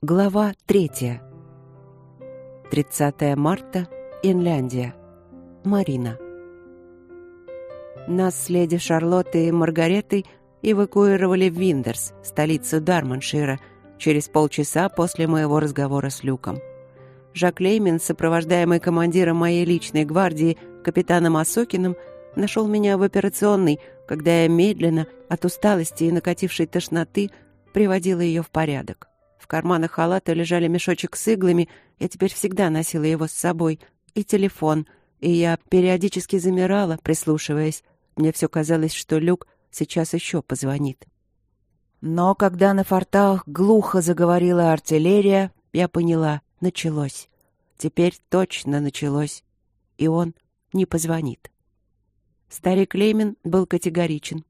Глава третья. 30 марта, Инляндия. Марина. Нас с леди Шарлоттой и Маргаретой эвакуировали в Виндерс, столицу Дарманшира, через полчаса после моего разговора с Люком. Жак Леймин, сопровождаемый командиром моей личной гвардии, капитаном Осокиным, нашел меня в операционной, когда я медленно, от усталости и накатившей тошноты, приводила ее в порядок. В карманах халата лежали мешочек с иглами, я теперь всегда носила его с собой, и телефон, и я периодически замирала, прислушиваясь. Мне все казалось, что Люк сейчас еще позвонит. Но когда на фортах глухо заговорила артиллерия, я поняла — началось. Теперь точно началось. И он не позвонит. Старик Леймин был категоричен.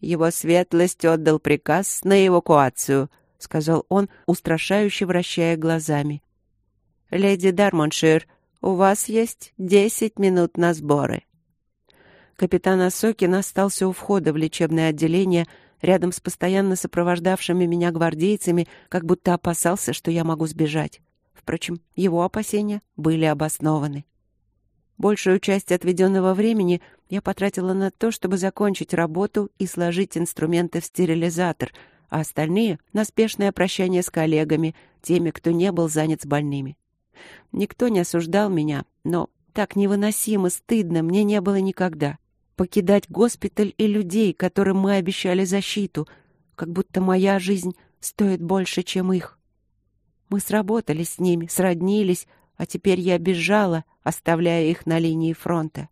Его светлость отдал приказ на эвакуацию —— сказал он, устрашающе вращая глазами. «Леди Дармоншир, у вас есть десять минут на сборы». Капитан Осокин остался у входа в лечебное отделение рядом с постоянно сопровождавшими меня гвардейцами, как будто опасался, что я могу сбежать. Впрочем, его опасения были обоснованы. Большую часть отведенного времени я потратила на то, чтобы закончить работу и сложить инструменты в стерилизатор — а остальные — на спешное прощание с коллегами, теми, кто не был занят с больными. Никто не осуждал меня, но так невыносимо стыдно мне не было никогда. Покидать госпиталь и людей, которым мы обещали защиту, как будто моя жизнь стоит больше, чем их. Мы сработались с ними, сроднились, а теперь я бежала, оставляя их на линии фронта.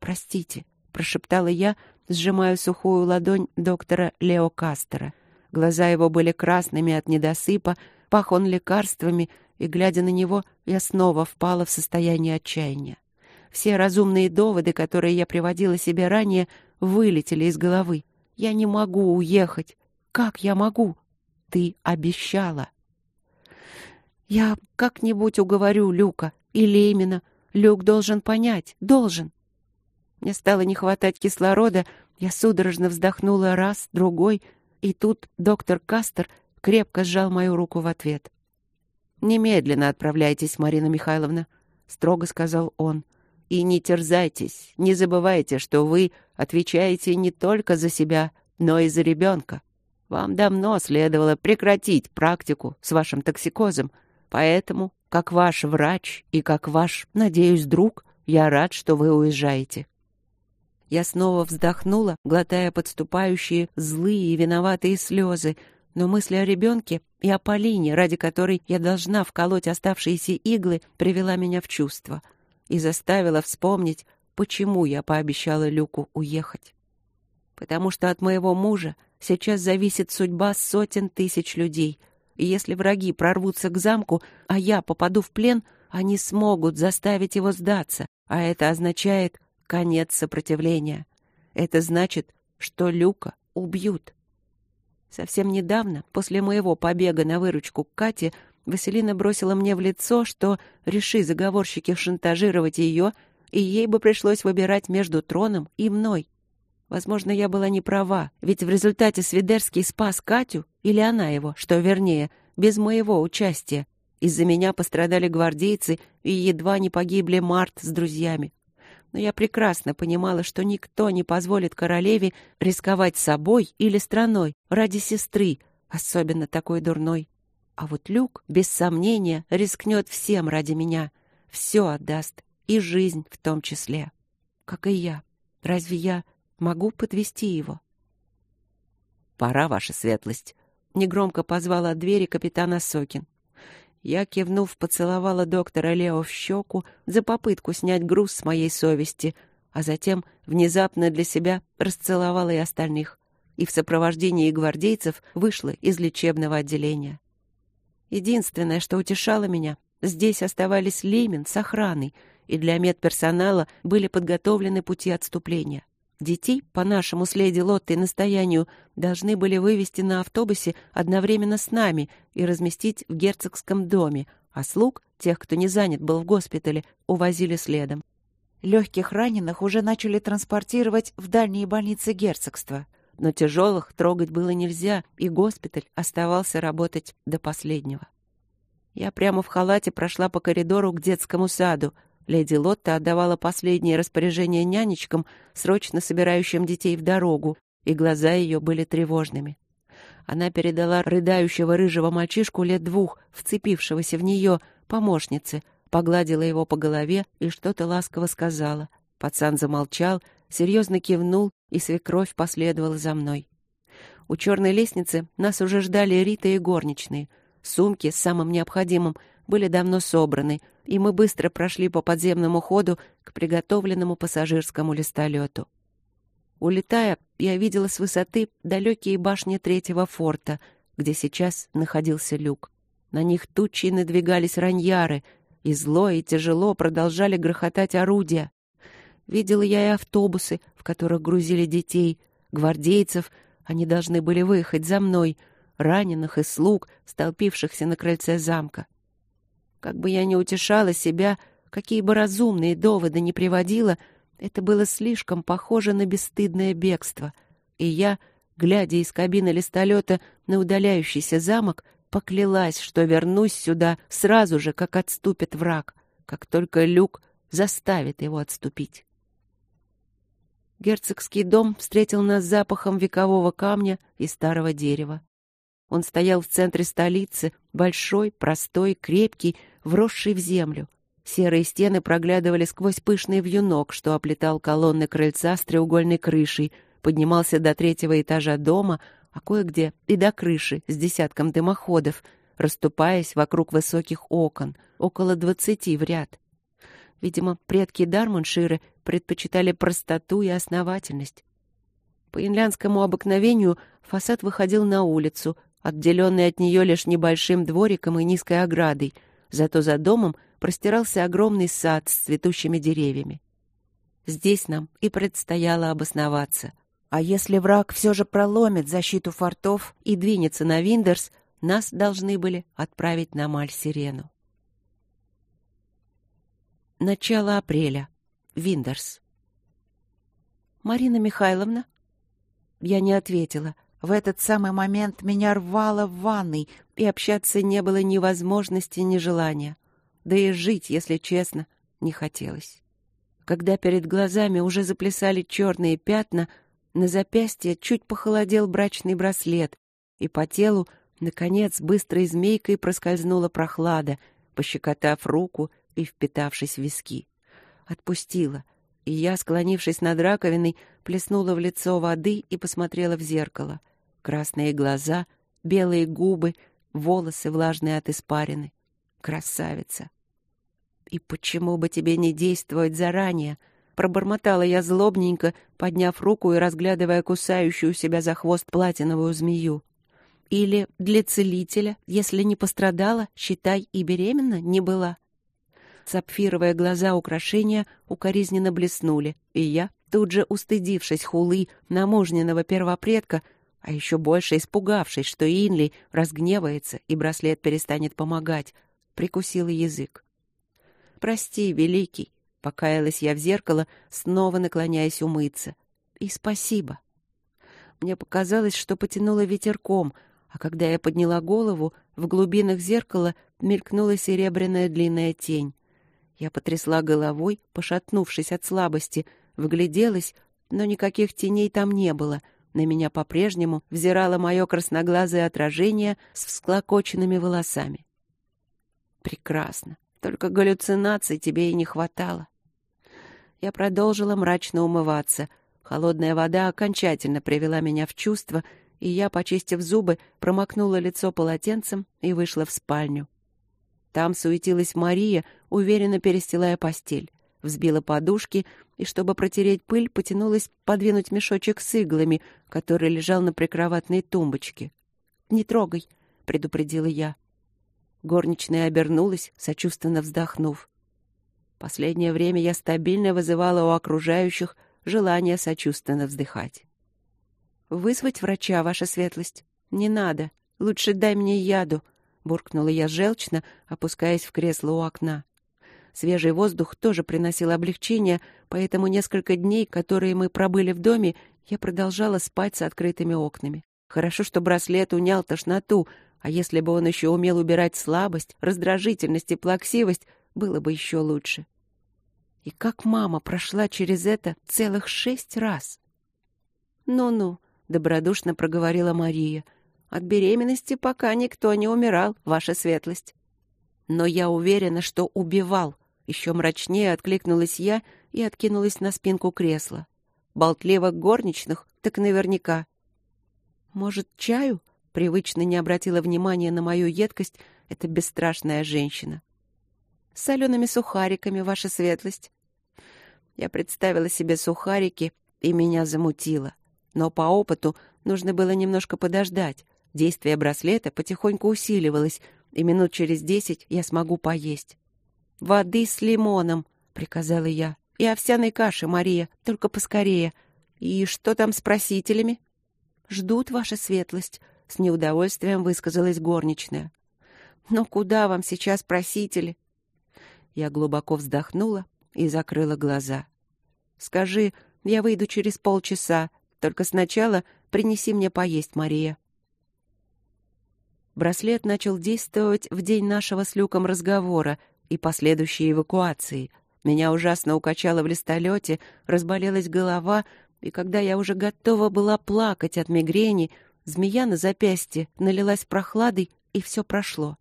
«Простите», — прошептала я, сжимая сухую ладонь доктора Лео Кастера. Глаза его были красными от недосыпа, пах он лекарствами, и, глядя на него, я снова впала в состояние отчаяния. Все разумные доводы, которые я приводила себе ранее, вылетели из головы. Я не могу уехать. Как я могу? Ты обещала. Я как-нибудь уговорю Люка и Леймина. Люк должен понять, должен. Мне стало не хватать кислорода, я судорожно вздохнула раз, другой — и тут доктор Кастер крепко сжал мою руку в ответ. «Немедленно отправляйтесь, Марина Михайловна», — строго сказал он. «И не терзайтесь, не забывайте, что вы отвечаете не только за себя, но и за ребенка. Вам давно следовало прекратить практику с вашим токсикозом, поэтому, как ваш врач и как ваш, надеюсь, друг, я рад, что вы уезжаете. Я снова вздохнула, глотая подступающие злые и виноватые слезы, но мысль о ребенке и о Полине, ради которой я должна вколоть оставшиеся иглы, привела меня в чувство и заставила вспомнить, почему я пообещала Люку уехать. Потому что от моего мужа сейчас зависит судьба сотен тысяч людей, и если враги прорвутся к замку, а я попаду в плен, они смогут заставить его сдаться, а это означает конец сопротивления. Это значит, что Люка убьют. Совсем недавно, после моего побега на выручку к Кате, Василина бросила мне в лицо, что, реши заговорщики шантажировать ее, и ей бы пришлось выбирать между троном и мной. Возможно, я была не права, ведь в результате Свидерский спас Катю, или она его, что вернее, без моего участия. Из-за меня пострадали гвардейцы, и едва не погибли Март с друзьями но я прекрасно понимала, что никто не позволит королеве рисковать собой или страной ради сестры, особенно такой дурной. А вот Люк, без сомнения, рискнет всем ради меня, все отдаст, и жизнь в том числе. Как и я. Разве я могу подвести его? «Пора, ваша светлость», — негромко позвал от двери капитан Сокин. Я, кивнув, поцеловала доктора Лео в щеку за попытку снять груз с моей совести, а затем внезапно для себя расцеловала и остальных, и в сопровождении гвардейцев вышла из лечебного отделения. Единственное, что утешало меня, здесь оставались Леймин с охраной, и для медперсонала были подготовлены пути отступления. Детей, по нашему с леди Лоттой настоянию, должны были вывести на автобусе одновременно с нами и разместить в герцогском доме, а слуг, тех, кто не занят был в госпитале, увозили следом. Легких раненых уже начали транспортировать в дальние больницы герцогства. но тяжелых трогать было нельзя, и госпиталь оставался работать до последнего. Я прямо в халате прошла по коридору к детскому саду. Леди Лотта отдавала последние распоряжения нянечкам, срочно собирающим детей в дорогу, и глаза ее были тревожными. Она передала рыдающего рыжего мальчишку лет двух, вцепившегося в нее, помощнице, погладила его по голове и что-то ласково сказала. Пацан замолчал, серьезно кивнул, и свекровь последовала за мной. У черной лестницы нас уже ждали Рита и горничные. Сумки с самым необходимым были давно собраны, и мы быстро прошли по подземному ходу к приготовленному пассажирскому листолету. Улетая, я видела с высоты далекие башни третьего форта, где сейчас находился люк. На них тучи надвигались раньяры, и зло и тяжело продолжали грохотать орудия. Видела я и автобусы, в которых грузили детей, гвардейцев, они должны были выехать за мной, раненых и слуг, столпившихся на крыльце замка. Как бы я ни утешала себя, какие бы разумные доводы ни приводила, это было слишком похоже на бесстыдное бегство, и я, глядя из кабины листолета на удаляющийся замок, поклялась, что вернусь сюда сразу же, как отступит враг, как только Люк заставит его отступить. Герцогский дом встретил нас запахом векового камня и старого дерева. Он стоял в центре столицы, большой, простой, крепкий, вросший в землю. Серые стены проглядывали сквозь пышный вьюнок, что оплетал колонны крыльца с треугольной крышей, поднимался до третьего этажа дома, а кое-где и до крыши с десятком дымоходов, расступаясь вокруг высоких окон, около двадцати в ряд. Видимо, предки Дармунширы предпочитали простоту и основательность. По инлянскому обыкновению фасад выходил на улицу, отделенный от нее лишь небольшим двориком и низкой оградой, зато за домом простирался огромный сад с цветущими деревьями. Здесь нам и предстояло обосноваться. А если враг все же проломит защиту фортов и двинется на Виндерс, нас должны были отправить на Маль-Сирену. Начало апреля. Виндерс. «Марина Михайловна?» Я не ответила. В этот самый момент меня рвало в ванной, и общаться не было ни возможности, ни желания. Да и жить, если честно, не хотелось. Когда перед глазами уже заплясали черные пятна, на запястье чуть похолодел брачный браслет, и по телу, наконец, быстрой змейкой проскользнула прохлада, пощекотав руку и впитавшись в виски. Отпустила, и я, склонившись над раковиной, плеснула в лицо воды и посмотрела в зеркало. Красные глаза, белые губы, волосы влажные от испарины. Красавица! И почему бы тебе не действовать заранее? Пробормотала я злобненько, подняв руку и разглядывая кусающую себя за хвост платиновую змею. Или для целителя, если не пострадала, считай, и беременна не была. Сапфировые глаза украшения укоризненно блеснули, и я, тут же устыдившись хулы намужненного первопредка, а еще больше испугавшись, что Инли разгневается и браслет перестанет помогать, прикусила язык. «Прости, великий», — покаялась я в зеркало, снова наклоняясь умыться. «И спасибо». Мне показалось, что потянуло ветерком, а когда я подняла голову, в глубинах зеркала мелькнула серебряная длинная тень. Я потрясла головой, пошатнувшись от слабости, вгляделась, но никаких теней там не было. На меня по-прежнему взирало мое красноглазое отражение с всклокоченными волосами. Прекрасно. Только галлюцинаций тебе и не хватало. Я продолжила мрачно умываться. Холодная вода окончательно привела меня в чувство, и я, почистив зубы, промокнула лицо полотенцем и вышла в спальню. Там суетилась Мария, уверенно перестилая постель. Взбила подушки и, чтобы протереть пыль, потянулась подвинуть мешочек с иглами, который лежал на прикроватной тумбочке. «Не трогай», — предупредила я. Горничная обернулась, сочувственно вздохнув. Последнее время я стабильно вызывала у окружающих желание сочувственно вздыхать. «Вызвать врача, ваша светлость? Не надо. Лучше дай мне яду», — буркнула я желчно, опускаясь в кресло у окна. Свежий воздух тоже приносил облегчение, поэтому несколько дней, которые мы пробыли в доме, Я продолжала спать с открытыми окнами. Хорошо, что браслет унял тошноту, а если бы он еще умел убирать слабость, раздражительность и плаксивость, было бы еще лучше. И как мама прошла через это целых шесть раз. «Ну-ну», — добродушно проговорила Мария, — «от беременности пока никто не умирал, ваша светлость». «Но я уверена, что убивал», — еще мрачнее откликнулась я и откинулась на спинку кресла. «Болтливо горничных, так наверняка». «Может, чаю?» — привычно не обратила внимания на мою едкость эта бесстрашная женщина. «С солеными сухариками, ваша светлость». Я представила себе сухарики, и меня замутило. Но по опыту нужно было немножко подождать. Действие браслета потихоньку усиливалось, и минут через десять я смогу поесть. «Воды с лимоном», — приказала я. «И овсяной каши, Мария, только поскорее. И что там с просителями?» «Ждут, ваша светлость», — с неудовольствием высказалась горничная. «Но куда вам сейчас просители?» Я глубоко вздохнула и закрыла глаза. «Скажи, я выйду через полчаса. Только сначала принеси мне поесть, Мария». Браслет начал действовать в день нашего с Люком разговора и последующей эвакуации. Меня ужасно укачало в листолете, разболелась голова, и когда я уже готова была плакать от мигрени, змея на запястье налилась прохладой, и все прошло.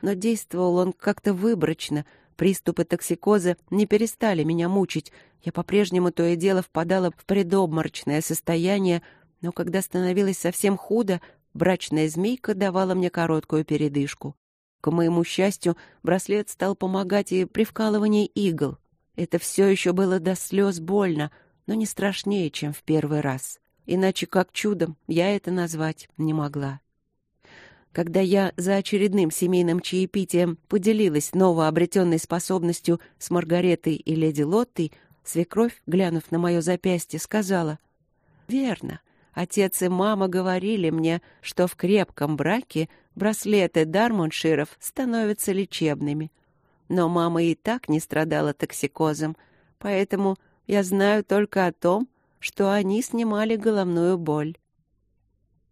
Но действовал он как-то выборочно — Приступы токсикоза не перестали меня мучить. Я по-прежнему то и дело впадала в предобморочное состояние, но когда становилось совсем худо, брачная змейка давала мне короткую передышку. К моему счастью, браслет стал помогать и при вкалывании игл. Это все еще было до слез больно, но не страшнее, чем в первый раз. Иначе как чудом я это назвать не могла. Когда я за очередным семейным чаепитием поделилась новообретенной способностью с Маргаретой и леди Лоттой, свекровь, глянув на мое запястье, сказала, «Верно, отец и мама говорили мне, что в крепком браке браслеты Дармонширов становятся лечебными. Но мама и так не страдала токсикозом, поэтому я знаю только о том, что они снимали головную боль.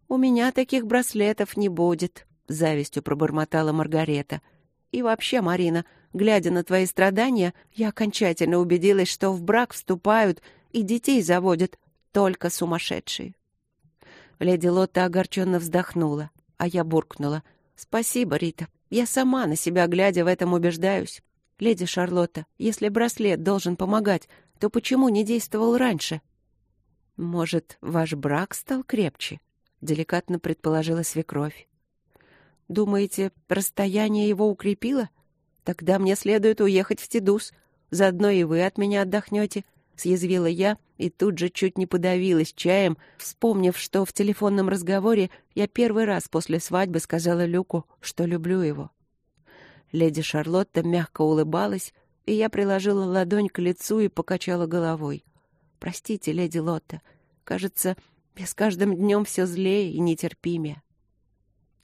«У меня таких браслетов не будет», — завистью пробормотала Маргарета. «И вообще, Марина, глядя на твои страдания, я окончательно убедилась, что в брак вступают и детей заводят только сумасшедшие». Леди Лотта огорченно вздохнула, а я буркнула. «Спасибо, Рита. Я сама на себя, глядя, в этом убеждаюсь. Леди Шарлотта, если браслет должен помогать, то почему не действовал раньше?» «Может, ваш брак стал крепче?» — деликатно предположила свекровь. «Думаете, расстояние его укрепило? Тогда мне следует уехать в Тедус. Заодно и вы от меня отдохнете», — съязвила я и тут же чуть не подавилась чаем, вспомнив, что в телефонном разговоре я первый раз после свадьбы сказала Люку, что люблю его. Леди Шарлотта мягко улыбалась, и я приложила ладонь к лицу и покачала головой. «Простите, леди Лотта, кажется, я с каждым днем все злее и нетерпимее.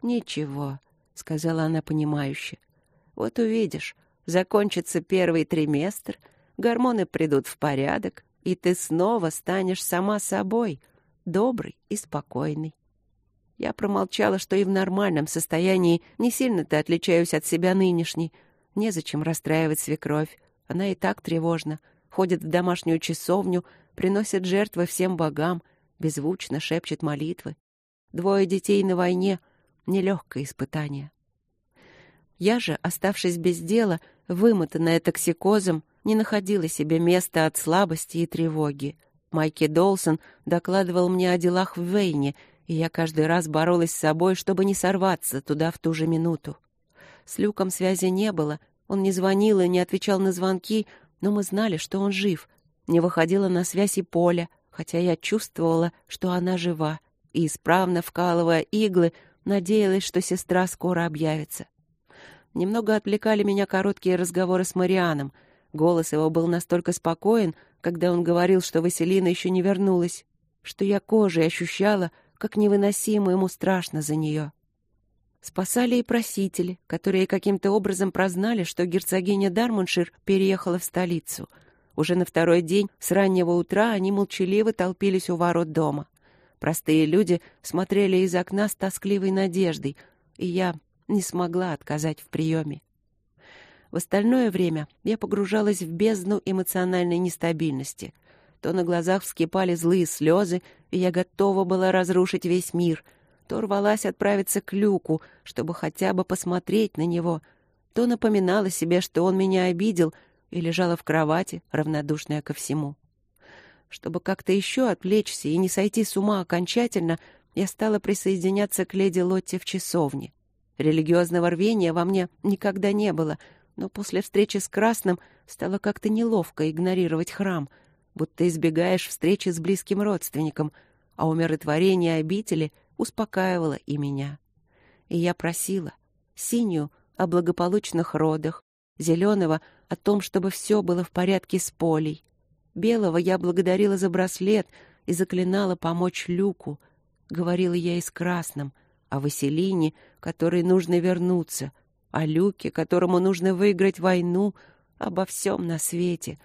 «Ничего», — сказала она понимающе. «Вот увидишь, закончится первый триместр, гормоны придут в порядок, и ты снова станешь сама собой, добрый и спокойный». Я промолчала, что и в нормальном состоянии не сильно-то отличаюсь от себя нынешней. Незачем расстраивать свекровь. Она и так тревожна. Ходит в домашнюю часовню, приносит жертвы всем богам — беззвучно шепчет молитвы. Двое детей на войне — нелегкое испытание. Я же, оставшись без дела, вымотанная токсикозом, не находила себе места от слабости и тревоги. Майки Долсон докладывал мне о делах в Вейне, и я каждый раз боролась с собой, чтобы не сорваться туда в ту же минуту. С Люком связи не было, он не звонил и не отвечал на звонки, но мы знали, что он жив. Не выходила на связь и Поля, хотя я чувствовала, что она жива, и, исправно вкалывая иглы, надеялась, что сестра скоро объявится. Немного отвлекали меня короткие разговоры с Марианом. Голос его был настолько спокоен, когда он говорил, что Василина еще не вернулась, что я кожей ощущала, как невыносимо ему страшно за нее. Спасали и просители, которые каким-то образом прознали, что герцогиня Дармуншир переехала в столицу — Уже на второй день с раннего утра они молчаливо толпились у ворот дома. Простые люди смотрели из окна с тоскливой надеждой, и я не смогла отказать в приеме. В остальное время я погружалась в бездну эмоциональной нестабильности. То на глазах вскипали злые слезы, и я готова была разрушить весь мир, то рвалась отправиться к Люку, чтобы хотя бы посмотреть на него, то напоминала себе, что он меня обидел, и лежала в кровати, равнодушная ко всему. Чтобы как-то еще отвлечься и не сойти с ума окончательно, я стала присоединяться к леди Лотте в часовне. Религиозного рвения во мне никогда не было, но после встречи с Красным стало как-то неловко игнорировать храм, будто избегаешь встречи с близким родственником, а умиротворение обители успокаивало и меня. И я просила синюю о благополучных родах, зеленого о том, чтобы все было в порядке с Полей. Белого я благодарила за браслет и заклинала помочь Люку. Говорила я и с Красным, о Василине, которой нужно вернуться, о Люке, которому нужно выиграть войну, обо всем на свете.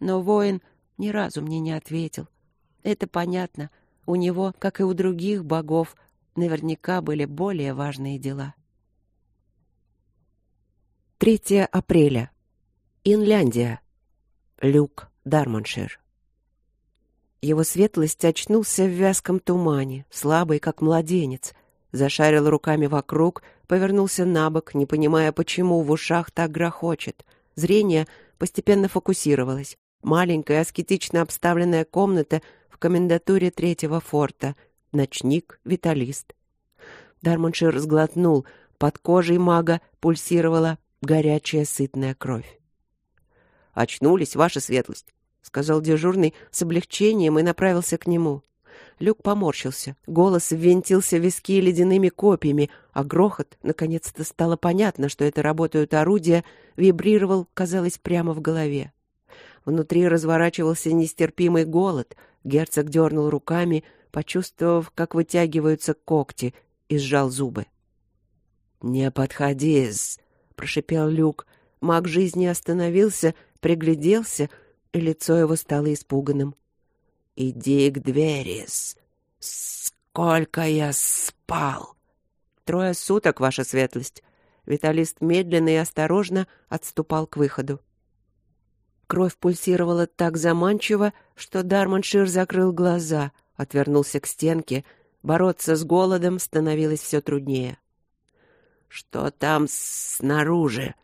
Но воин ни разу мне не ответил. Это понятно. У него, как и у других богов, наверняка были более важные дела. 3 апреля. Инляндия. Люк Дарманшир. Его светлость очнулся в вязком тумане, слабый, как младенец. Зашарил руками вокруг, повернулся на бок, не понимая, почему в ушах так грохочет. Зрение постепенно фокусировалось. Маленькая, аскетично обставленная комната в комендатуре третьего форта. Ночник, виталист. Дарманшир сглотнул. Под кожей мага пульсировала горячая сытная кровь. «Очнулись, ваша светлость», — сказал дежурный с облегчением и направился к нему. Люк поморщился. Голос ввинтился в виски ледяными копьями, а грохот, наконец-то стало понятно, что это работают орудия, вибрировал, казалось, прямо в голове. Внутри разворачивался нестерпимый голод. Герцог дернул руками, почувствовав, как вытягиваются когти, и сжал зубы. «Не подходи!» — прошипел Люк. Маг жизни остановился, пригляделся, и лицо его стало испуганным. «Иди к двери. Сколько я спал!» «Трое суток, ваша светлость!» Виталист медленно и осторожно отступал к выходу. Кровь пульсировала так заманчиво, что Дарманшир закрыл глаза, отвернулся к стенке. Бороться с голодом становилось все труднее. «Что там снаружи?»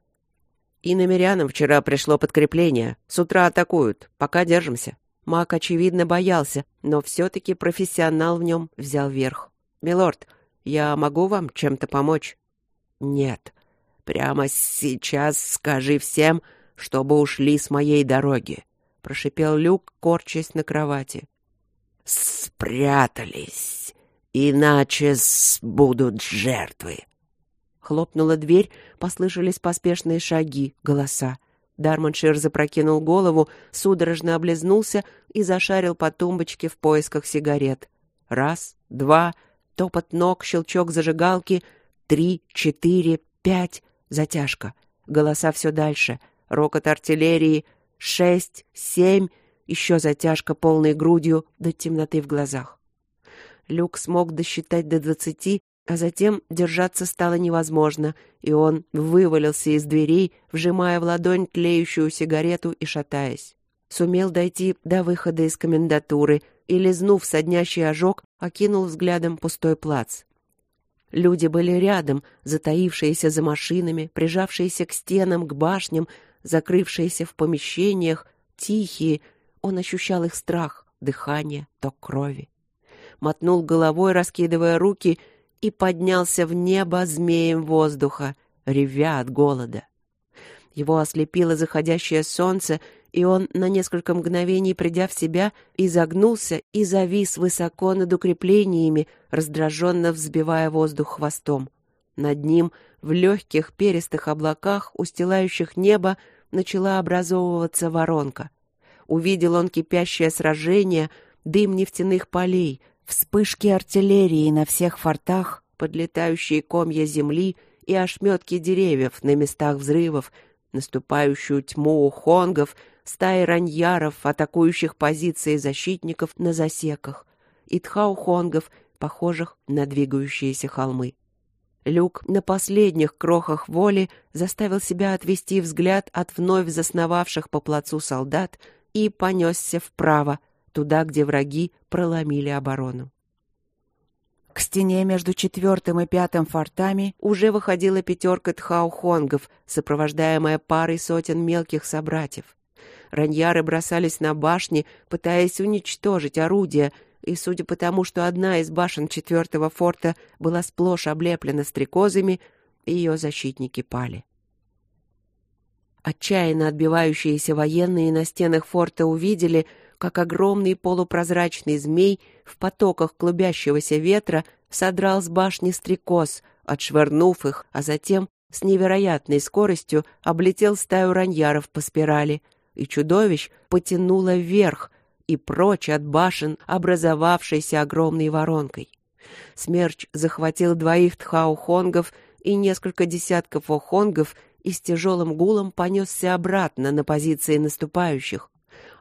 И намерянам вчера пришло подкрепление. С утра атакуют. Пока держимся. Мак, очевидно, боялся, но все-таки профессионал в нем взял верх. «Милорд, я могу вам чем-то помочь?» «Нет. Прямо сейчас скажи всем, чтобы ушли с моей дороги», — прошипел Люк, корчась на кровати. «Спрятались, иначе будут жертвы». Хлопнула дверь, послышались поспешные шаги, голоса. Дарманшир запрокинул голову, судорожно облизнулся и зашарил по тумбочке в поисках сигарет. Раз, два, топот ног, щелчок зажигалки, три, четыре, пять, затяжка. Голоса все дальше, рокот артиллерии, шесть, семь, еще затяжка полной грудью до темноты в глазах. Люк смог досчитать до двадцати а затем держаться стало невозможно, и он вывалился из дверей, вжимая в ладонь тлеющую сигарету и шатаясь. Сумел дойти до выхода из комендатуры и, лизнув соднящий ожог, окинул взглядом пустой плац. Люди были рядом, затаившиеся за машинами, прижавшиеся к стенам, к башням, закрывшиеся в помещениях, тихие. Он ощущал их страх, дыхание, ток крови. Мотнул головой, раскидывая руки — и поднялся в небо змеем воздуха, ревя от голода. Его ослепило заходящее солнце, и он, на несколько мгновений придя в себя, изогнулся и завис высоко над укреплениями, раздраженно взбивая воздух хвостом. Над ним, в легких перистых облаках, устилающих небо, начала образовываться воронка. Увидел он кипящее сражение, дым нефтяных полей — Вспышки артиллерии на всех фортах, подлетающие комья земли и ошметки деревьев на местах взрывов, наступающую тьму хонгов, стаи раньяров, атакующих позиции защитников на засеках, и тхаухонгов, похожих на двигающиеся холмы. Люк на последних крохах воли заставил себя отвести взгляд от вновь засновавших по плацу солдат и понесся вправо, туда, где враги проломили оборону. К стене между четвертым и пятым фортами уже выходила пятерка тхаухонгов, сопровождаемая парой сотен мелких собратьев. Раньяры бросались на башни, пытаясь уничтожить орудия, и, судя по тому, что одна из башен четвертого форта была сплошь облеплена стрекозами, ее защитники пали. Отчаянно отбивающиеся военные на стенах форта увидели, как огромный полупрозрачный змей в потоках клубящегося ветра содрал с башни стрекоз, отшвырнув их, а затем с невероятной скоростью облетел стаю раньяров по спирали, и чудовищ потянуло вверх и прочь от башен, образовавшейся огромной воронкой. Смерч захватил двоих тхаухонгов и несколько десятков охонгов и с тяжелым гулом понесся обратно на позиции наступающих,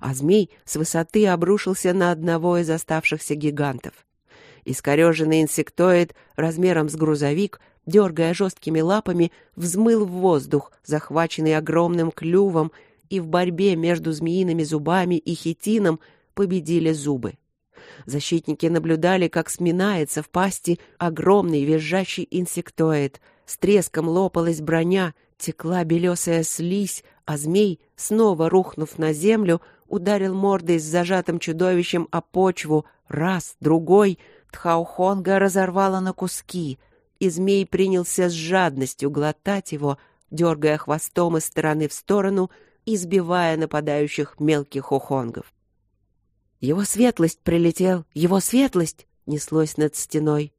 а змей с высоты обрушился на одного из оставшихся гигантов. Искореженный инсектоид размером с грузовик, дергая жесткими лапами, взмыл в воздух, захваченный огромным клювом, и в борьбе между змеиными зубами и хитином победили зубы. Защитники наблюдали, как сминается в пасти огромный визжащий инсектоид. С треском лопалась броня, текла белесая слизь, а змей, снова рухнув на землю, ударил мордой с зажатым чудовищем о почву. Раз, другой. Тхаухонга разорвала на куски, и змей принялся с жадностью глотать его, дергая хвостом из стороны в сторону, избивая нападающих мелких ухонгов. «Его светлость прилетел! Его светлость!» — неслось над стеной.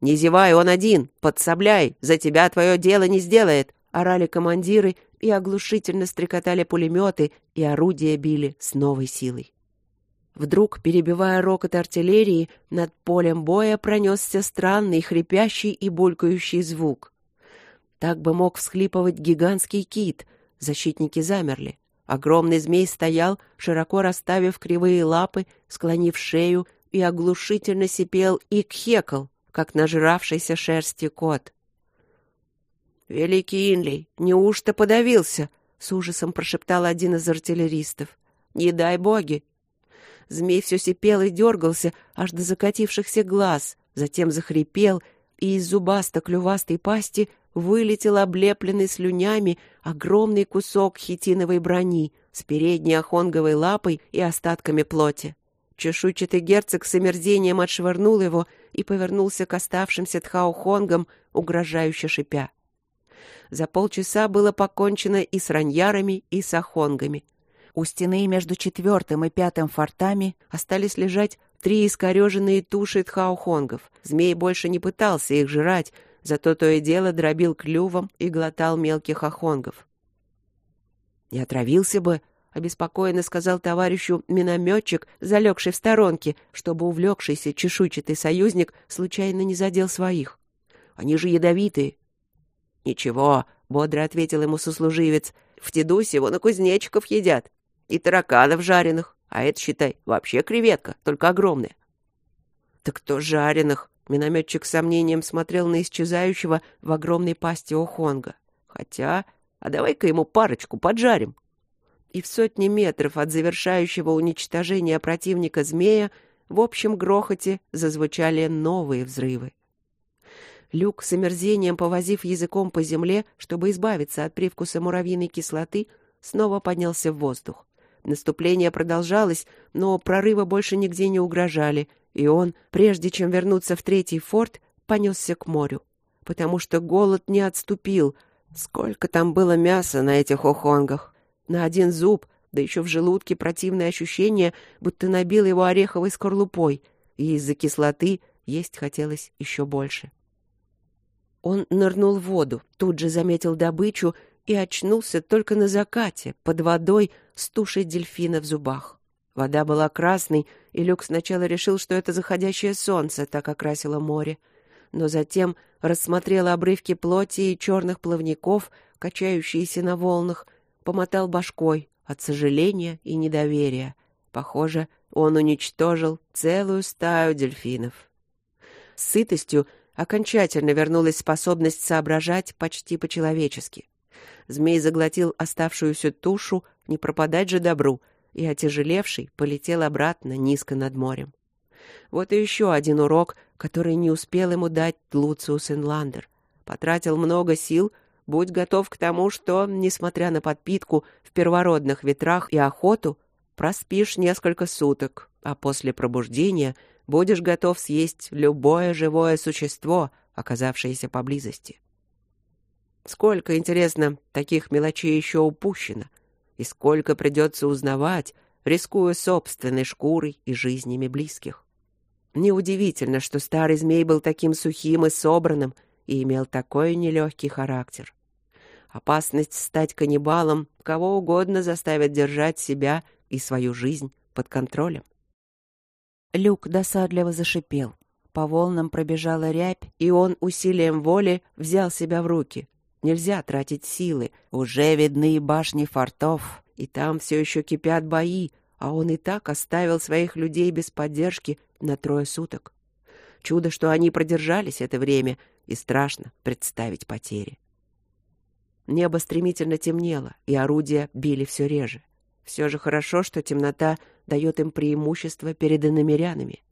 «Не зевай, он один! Подсобляй! За тебя твое дело не сделает!» — орали командиры, и оглушительно стрекотали пулеметы, и орудия били с новой силой. Вдруг, перебивая рокот артиллерии, над полем боя пронесся странный, хрипящий и булькающий звук. Так бы мог всхлипывать гигантский кит. Защитники замерли. Огромный змей стоял, широко расставив кривые лапы, склонив шею, и оглушительно сипел и кхекал, как нажравшийся шерсти кот. «Великий Инлей, неужто подавился?» — с ужасом прошептал один из артиллеристов. «Не дай боги!» Змей все сипел и дергался, аж до закатившихся глаз, затем захрипел, и из зубасто-клювастой пасти вылетел облепленный слюнями огромный кусок хитиновой брони с передней охонговой лапой и остатками плоти. Чешуйчатый герцог с омерзением отшвырнул его и повернулся к оставшимся тхаухонгам, угрожающе шипя. За полчаса было покончено и с раньярами, и с охонгами. У стены между четвертым и пятым фортами остались лежать три искореженные туши тхаухонгов. Змей больше не пытался их жрать, зато то и дело дробил клювом и глотал мелких охонгов. «Не отравился бы», — обеспокоенно сказал товарищу минометчик, залегший в сторонке, чтобы увлекшийся чешуйчатый союзник случайно не задел своих. «Они же ядовитые, «Ничего», — бодро ответил ему сослуживец, — «в Тедусе вон и кузнечиков едят, и тараканов жареных, а это, считай, вообще креветка, только огромная». «Так кто жареных?» — минометчик с сомнением смотрел на исчезающего в огромной пасти Охонга. «Хотя, а давай-ка ему парочку поджарим». И в сотни метров от завершающего уничтожения противника змея в общем грохоте зазвучали новые взрывы. Люк, с омерзением повозив языком по земле, чтобы избавиться от привкуса муравьиной кислоты, снова поднялся в воздух. Наступление продолжалось, но прорыва больше нигде не угрожали, и он, прежде чем вернуться в третий форт, понесся к морю. Потому что голод не отступил. Сколько там было мяса на этих охонгах! На один зуб, да еще в желудке противное ощущение, будто набил его ореховой скорлупой, и из-за кислоты есть хотелось еще больше. Он нырнул в воду, тут же заметил добычу и очнулся только на закате, под водой, с тушей дельфина в зубах. Вода была красной, и Люк сначала решил, что это заходящее солнце так окрасило море. Но затем рассмотрел обрывки плоти и черных плавников, качающиеся на волнах, помотал башкой. от сожаления и недоверия. Похоже, он уничтожил целую стаю дельфинов. С сытостью окончательно вернулась способность соображать почти по-человечески. Змей заглотил оставшуюся тушу, не пропадать же добру, и, отяжелевший, полетел обратно низко над морем. Вот и еще один урок, который не успел ему дать Луциус Инландер. Потратил много сил, будь готов к тому, что, несмотря на подпитку в первородных ветрах и охоту, проспишь несколько суток, а после пробуждения будешь готов съесть любое живое существо, оказавшееся поблизости. Сколько, интересно, таких мелочей еще упущено, и сколько придется узнавать, рискуя собственной шкурой и жизнями близких. Неудивительно, что старый змей был таким сухим и собранным и имел такой нелегкий характер. Опасность стать каннибалом кого угодно заставит держать себя и свою жизнь под контролем. Люк досадливо зашипел. По волнам пробежала рябь, и он усилием воли взял себя в руки. Нельзя тратить силы. Уже видны башни фортов, и там все еще кипят бои, а он и так оставил своих людей без поддержки на трое суток. Чудо, что они продержались это время, и страшно представить потери. Небо стремительно темнело, и орудия били все реже. Все же хорошо, что темнота дает им преимущество перед иномерянами.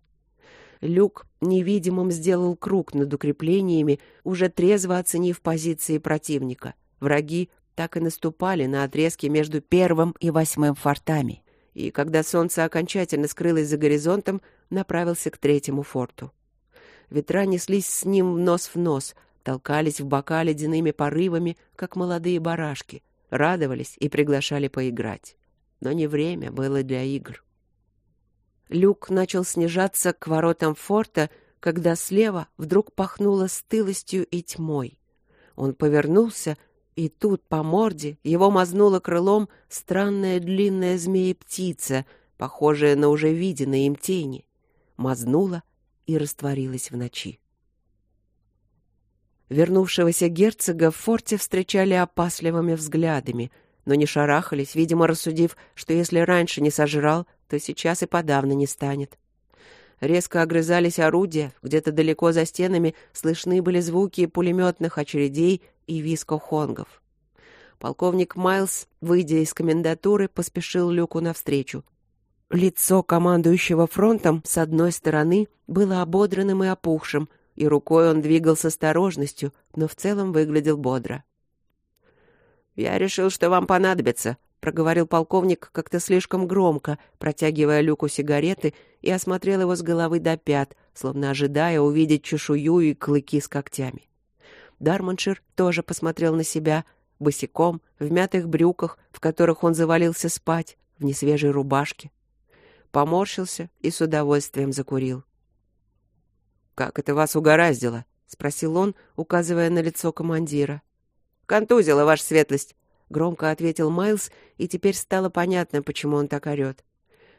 Люк невидимым сделал круг над укреплениями, уже трезво оценив позиции противника. Враги так и наступали на отрезки между первым и восьмым фортами. И когда солнце окончательно скрылось за горизонтом, направился к третьему форту. Ветра неслись с ним нос в нос, толкались в бока ледяными порывами, как молодые барашки, радовались и приглашали поиграть. Но не время было для игр. Люк начал снижаться к воротам форта, когда слева вдруг пахнуло стылостью и тьмой. Он повернулся, и тут по морде его мазнула крылом странная длинная змея-птица, похожая на уже виденные им тени. Мазнула и растворилась в ночи. Вернувшегося герцога в форте встречали опасливыми взглядами, но не шарахались, видимо, рассудив, что если раньше не сожрал, то сейчас и подавно не станет. Резко огрызались орудия, где-то далеко за стенами слышны были звуки пулеметных очередей и виско хонгов. Полковник Майлз, выйдя из комендатуры, поспешил Люку навстречу. Лицо командующего фронтом с одной стороны было ободранным и опухшим, и рукой он двигал с осторожностью, но в целом выглядел бодро. «Я решил, что вам понадобится», — проговорил полковник как-то слишком громко, протягивая люку сигареты и осмотрел его с головы до пят, словно ожидая увидеть чешую и клыки с когтями. Дарманшир тоже посмотрел на себя, босиком, в мятых брюках, в которых он завалился спать, в несвежей рубашке. Поморщился и с удовольствием закурил. «Как это вас угораздило?» — спросил он, указывая на лицо командира. «Контузила, ваша светлость», — громко ответил Майлз, и теперь стало понятно, почему он так орет.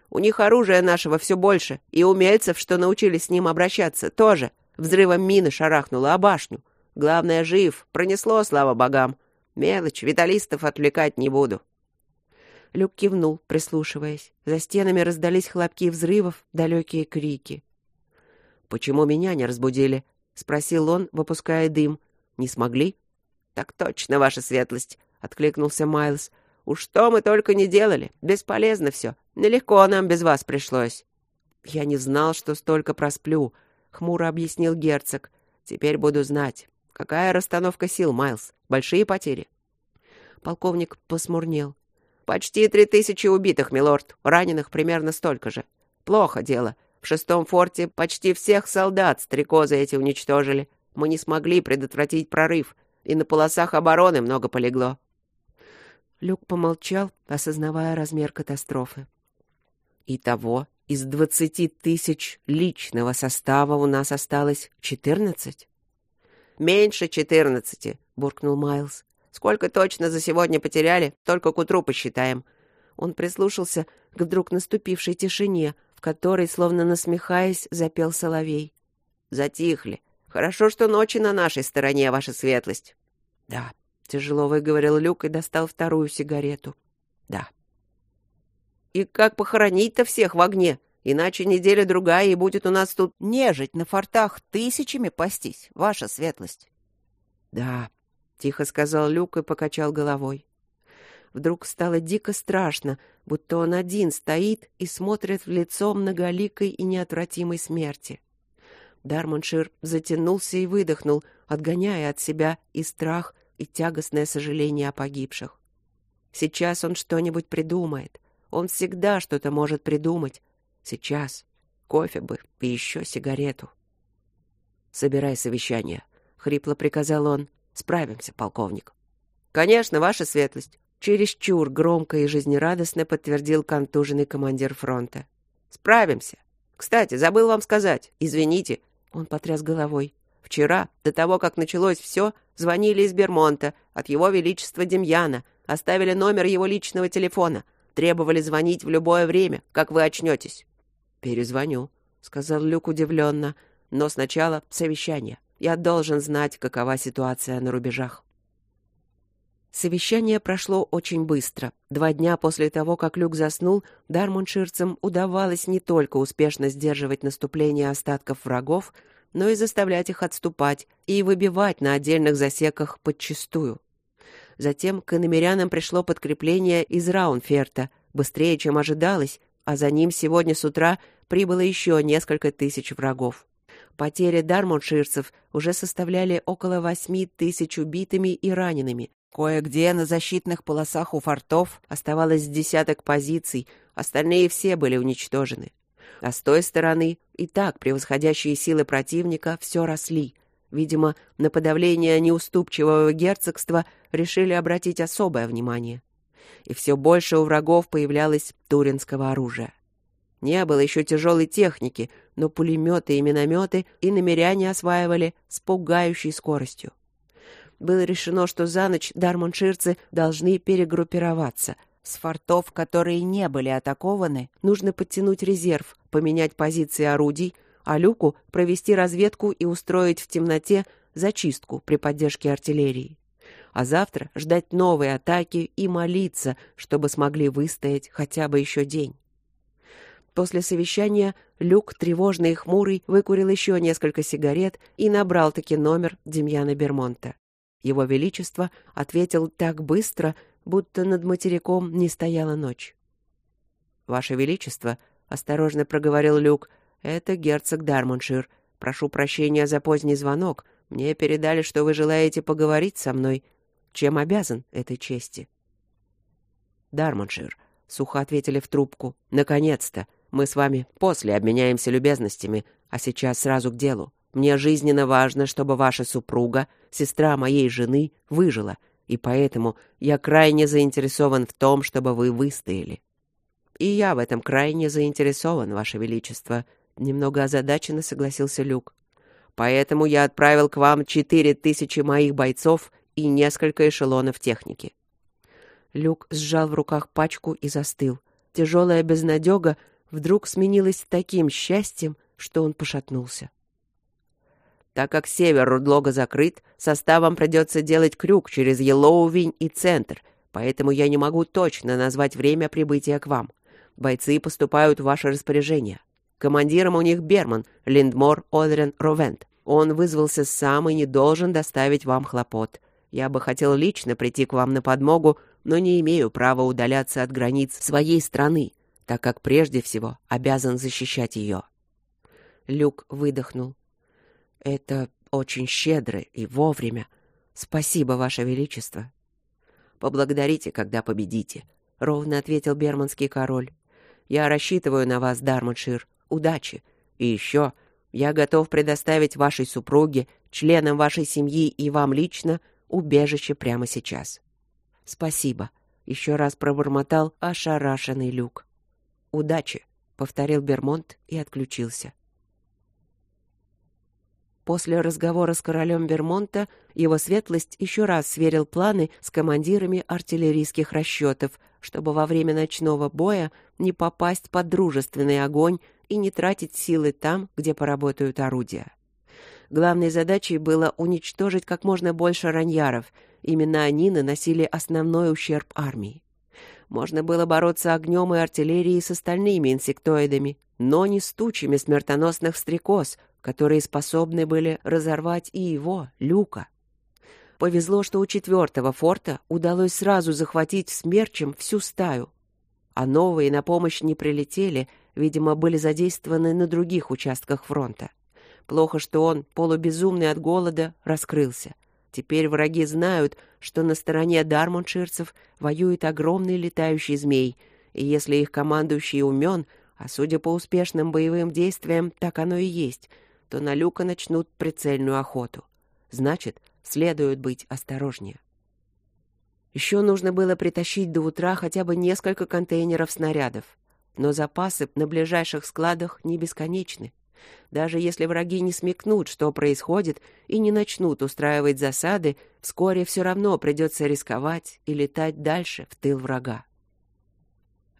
«У них оружия нашего все больше, и умельцев, что научились с ним обращаться, тоже. Взрывом мины шарахнуло, а башню. Главное, жив, пронесло, слава богам. Мелочь, виталистов отвлекать не буду». Люк кивнул, прислушиваясь. За стенами раздались хлопки взрывов, далекие крики. «Почему меня не разбудили?» — спросил он, выпуская дым. «Не смогли?» «Так точно, ваша светлость», — откликнулся Майлз. «Уж что мы только не делали. Бесполезно все. Нелегко нам без вас пришлось». «Я не знал, что столько просплю», — хмуро объяснил герцог. «Теперь буду знать. Какая расстановка сил, Майлз? Большие потери?» Полковник посмурнел. «Почти три тысячи убитых, милорд. Раненых примерно столько же. Плохо дело. В шестом форте почти всех солдат стрекозы эти уничтожили. Мы не смогли предотвратить прорыв и на полосах обороны много полегло. Люк помолчал, осознавая размер катастрофы. Итого из двадцати тысяч личного состава у нас осталось четырнадцать? Меньше четырнадцати, буркнул Майлз. Сколько точно за сегодня потеряли, только к утру посчитаем. Он прислушался к вдруг наступившей тишине, в которой, словно насмехаясь, запел соловей. Затихли. Хорошо, что ночи на нашей стороне, ваша светлость. Да, тяжело выговорил Люк и достал вторую сигарету. Да. И как похоронить-то всех в огне? Иначе неделя-другая, и будет у нас тут нежить на фортах тысячами пастись, ваша светлость. — Да, — тихо сказал Люк и покачал головой. Вдруг стало дико страшно, будто он один стоит и смотрит в лицо многоликой и неотвратимой смерти. Дармоншир затянулся и выдохнул, отгоняя от себя и страх, и тягостное сожаление о погибших. Сейчас он что-нибудь придумает. Он всегда что-то может придумать. Сейчас. Кофе бы и еще сигарету. «Собирай совещание», — хрипло приказал он. «Справимся, полковник». «Конечно, ваша светлость», — чересчур громко и жизнерадостно подтвердил контуженный командир фронта. «Справимся. Кстати, забыл вам сказать. Извините». Он потряс головой. «Вчера, до того, как началось все, звонили из Бермонта, от его величества Демьяна, оставили номер его личного телефона, требовали звонить в любое время, как вы очнетесь». «Перезвоню», — сказал Люк удивленно. «Но сначала совещание. Я должен знать, какова ситуация на рубежах». Совещание прошло очень быстро. Два дня после того, как Люк заснул, дармунширцам удавалось не только успешно сдерживать наступление остатков врагов, но и заставлять их отступать и выбивать на отдельных засеках подчистую. Затем к иномерянам пришло подкрепление из Раунферта, быстрее, чем ожидалось, а за ним сегодня с утра прибыло еще несколько тысяч врагов. Потери дармонширцев уже составляли около восьми тысяч убитыми и ранеными, Кое-где на защитных полосах у фортов оставалось десяток позиций, остальные все были уничтожены. А с той стороны и так превосходящие силы противника все росли. Видимо, на подавление неуступчивого герцогства решили обратить особое внимание. И все больше у врагов появлялось туринского оружия. Не было еще тяжелой техники, но пулеметы и минометы и намеряне осваивали с пугающей скоростью было решено, что за ночь дармонширцы должны перегруппироваться. С фортов, которые не были атакованы, нужно подтянуть резерв, поменять позиции орудий, а Люку провести разведку и устроить в темноте зачистку при поддержке артиллерии. А завтра ждать новой атаки и молиться, чтобы смогли выстоять хотя бы еще день. После совещания Люк, тревожный и хмурый, выкурил еще несколько сигарет и набрал-таки номер Демьяна Бермонта. Его Величество ответил так быстро, будто над материком не стояла ночь. «Ваше Величество», — осторожно проговорил Люк, — «это герцог Дармоншир. Прошу прощения за поздний звонок. Мне передали, что вы желаете поговорить со мной. Чем обязан этой чести?» «Дармоншир», — сухо ответили в трубку, — «наконец-то. Мы с вами после обменяемся любезностями, а сейчас сразу к делу. Мне жизненно важно, чтобы ваша супруга, сестра моей жены, выжила, и поэтому я крайне заинтересован в том, чтобы вы выстояли. И я в этом крайне заинтересован, ваше величество, немного озадаченно согласился Люк. Поэтому я отправил к вам четыре тысячи моих бойцов и несколько эшелонов техники. Люк сжал в руках пачку и застыл. Тяжелая безнадега вдруг сменилась таким счастьем, что он пошатнулся. Так как север Рудлога закрыт, составом придется делать крюк через Елоувинь и центр, поэтому я не могу точно назвать время прибытия к вам. Бойцы поступают в ваше распоряжение. Командиром у них Берман, Линдмор Одрен Ровент. Он вызвался сам и не должен доставить вам хлопот. Я бы хотел лично прийти к вам на подмогу, но не имею права удаляться от границ своей страны, так как прежде всего обязан защищать ее. Люк выдохнул. Это очень щедро и вовремя. Спасибо, Ваше Величество. Поблагодарите, когда победите, — ровно ответил берманский король. Я рассчитываю на вас, Дармоншир. Удачи. И еще я готов предоставить вашей супруге, членам вашей семьи и вам лично убежище прямо сейчас. Спасибо. Еще раз пробормотал ошарашенный люк. Удачи, — повторил Бермонт и отключился. После разговора с королем Бермонта его светлость еще раз сверил планы с командирами артиллерийских расчетов, чтобы во время ночного боя не попасть под дружественный огонь и не тратить силы там, где поработают орудия. Главной задачей было уничтожить как можно больше раньяров. Именно они наносили основной ущерб армии. Можно было бороться огнем и артиллерией с остальными инсектоидами, но не с тучами смертоносных стрекоз, которые способны были разорвать и его, Люка. Повезло, что у четвертого форта удалось сразу захватить смерчем всю стаю. А новые на помощь не прилетели, видимо, были задействованы на других участках фронта. Плохо, что он, полубезумный от голода, раскрылся. Теперь враги знают, что на стороне дармонширцев воюет огромный летающий змей, и если их командующий умен, а судя по успешным боевым действиям, так оно и есть, то на Люка начнут прицельную охоту. Значит, следует быть осторожнее. Еще нужно было притащить до утра хотя бы несколько контейнеров снарядов, но запасы на ближайших складах не бесконечны. Даже если враги не смекнут, что происходит, и не начнут устраивать засады, вскоре все равно придется рисковать и летать дальше в тыл врага.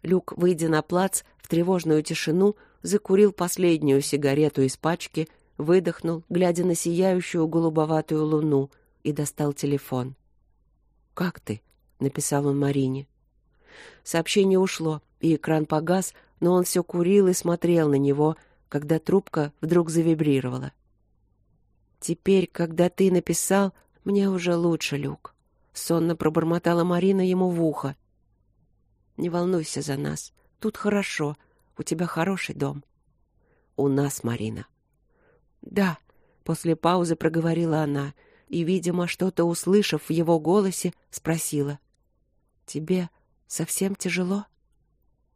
Люк, выйдя на плац в тревожную тишину, закурил последнюю сигарету из пачки, выдохнул, глядя на сияющую голубоватую луну, и достал телефон. «Как ты?» — написал он Марине. Сообщение ушло, и экран погас, но он все курил и смотрел на него — когда трубка вдруг завибрировала. «Теперь, когда ты написал, мне уже лучше, Люк», — сонно пробормотала Марина ему в ухо. «Не волнуйся за нас. Тут хорошо. У тебя хороший дом». «У нас, Марина». «Да», — после паузы проговорила она и, видимо, что-то услышав в его голосе, спросила. «Тебе совсем тяжело?»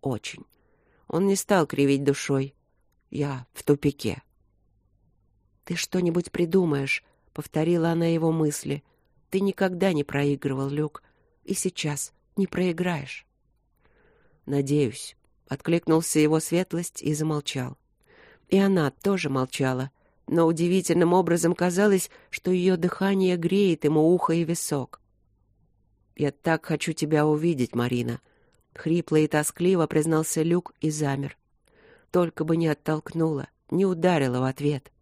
«Очень». Он не стал кривить душой. Я в тупике. «Ты что-нибудь придумаешь», — повторила она его мысли. «Ты никогда не проигрывал, Люк, и сейчас не проиграешь». «Надеюсь», — откликнулся его светлость и замолчал. И она тоже молчала, но удивительным образом казалось, что ее дыхание греет ему ухо и висок. «Я так хочу тебя увидеть, Марина», — хрипло и тоскливо признался Люк и замер. Только бы не оттолкнула, не ударила в ответ.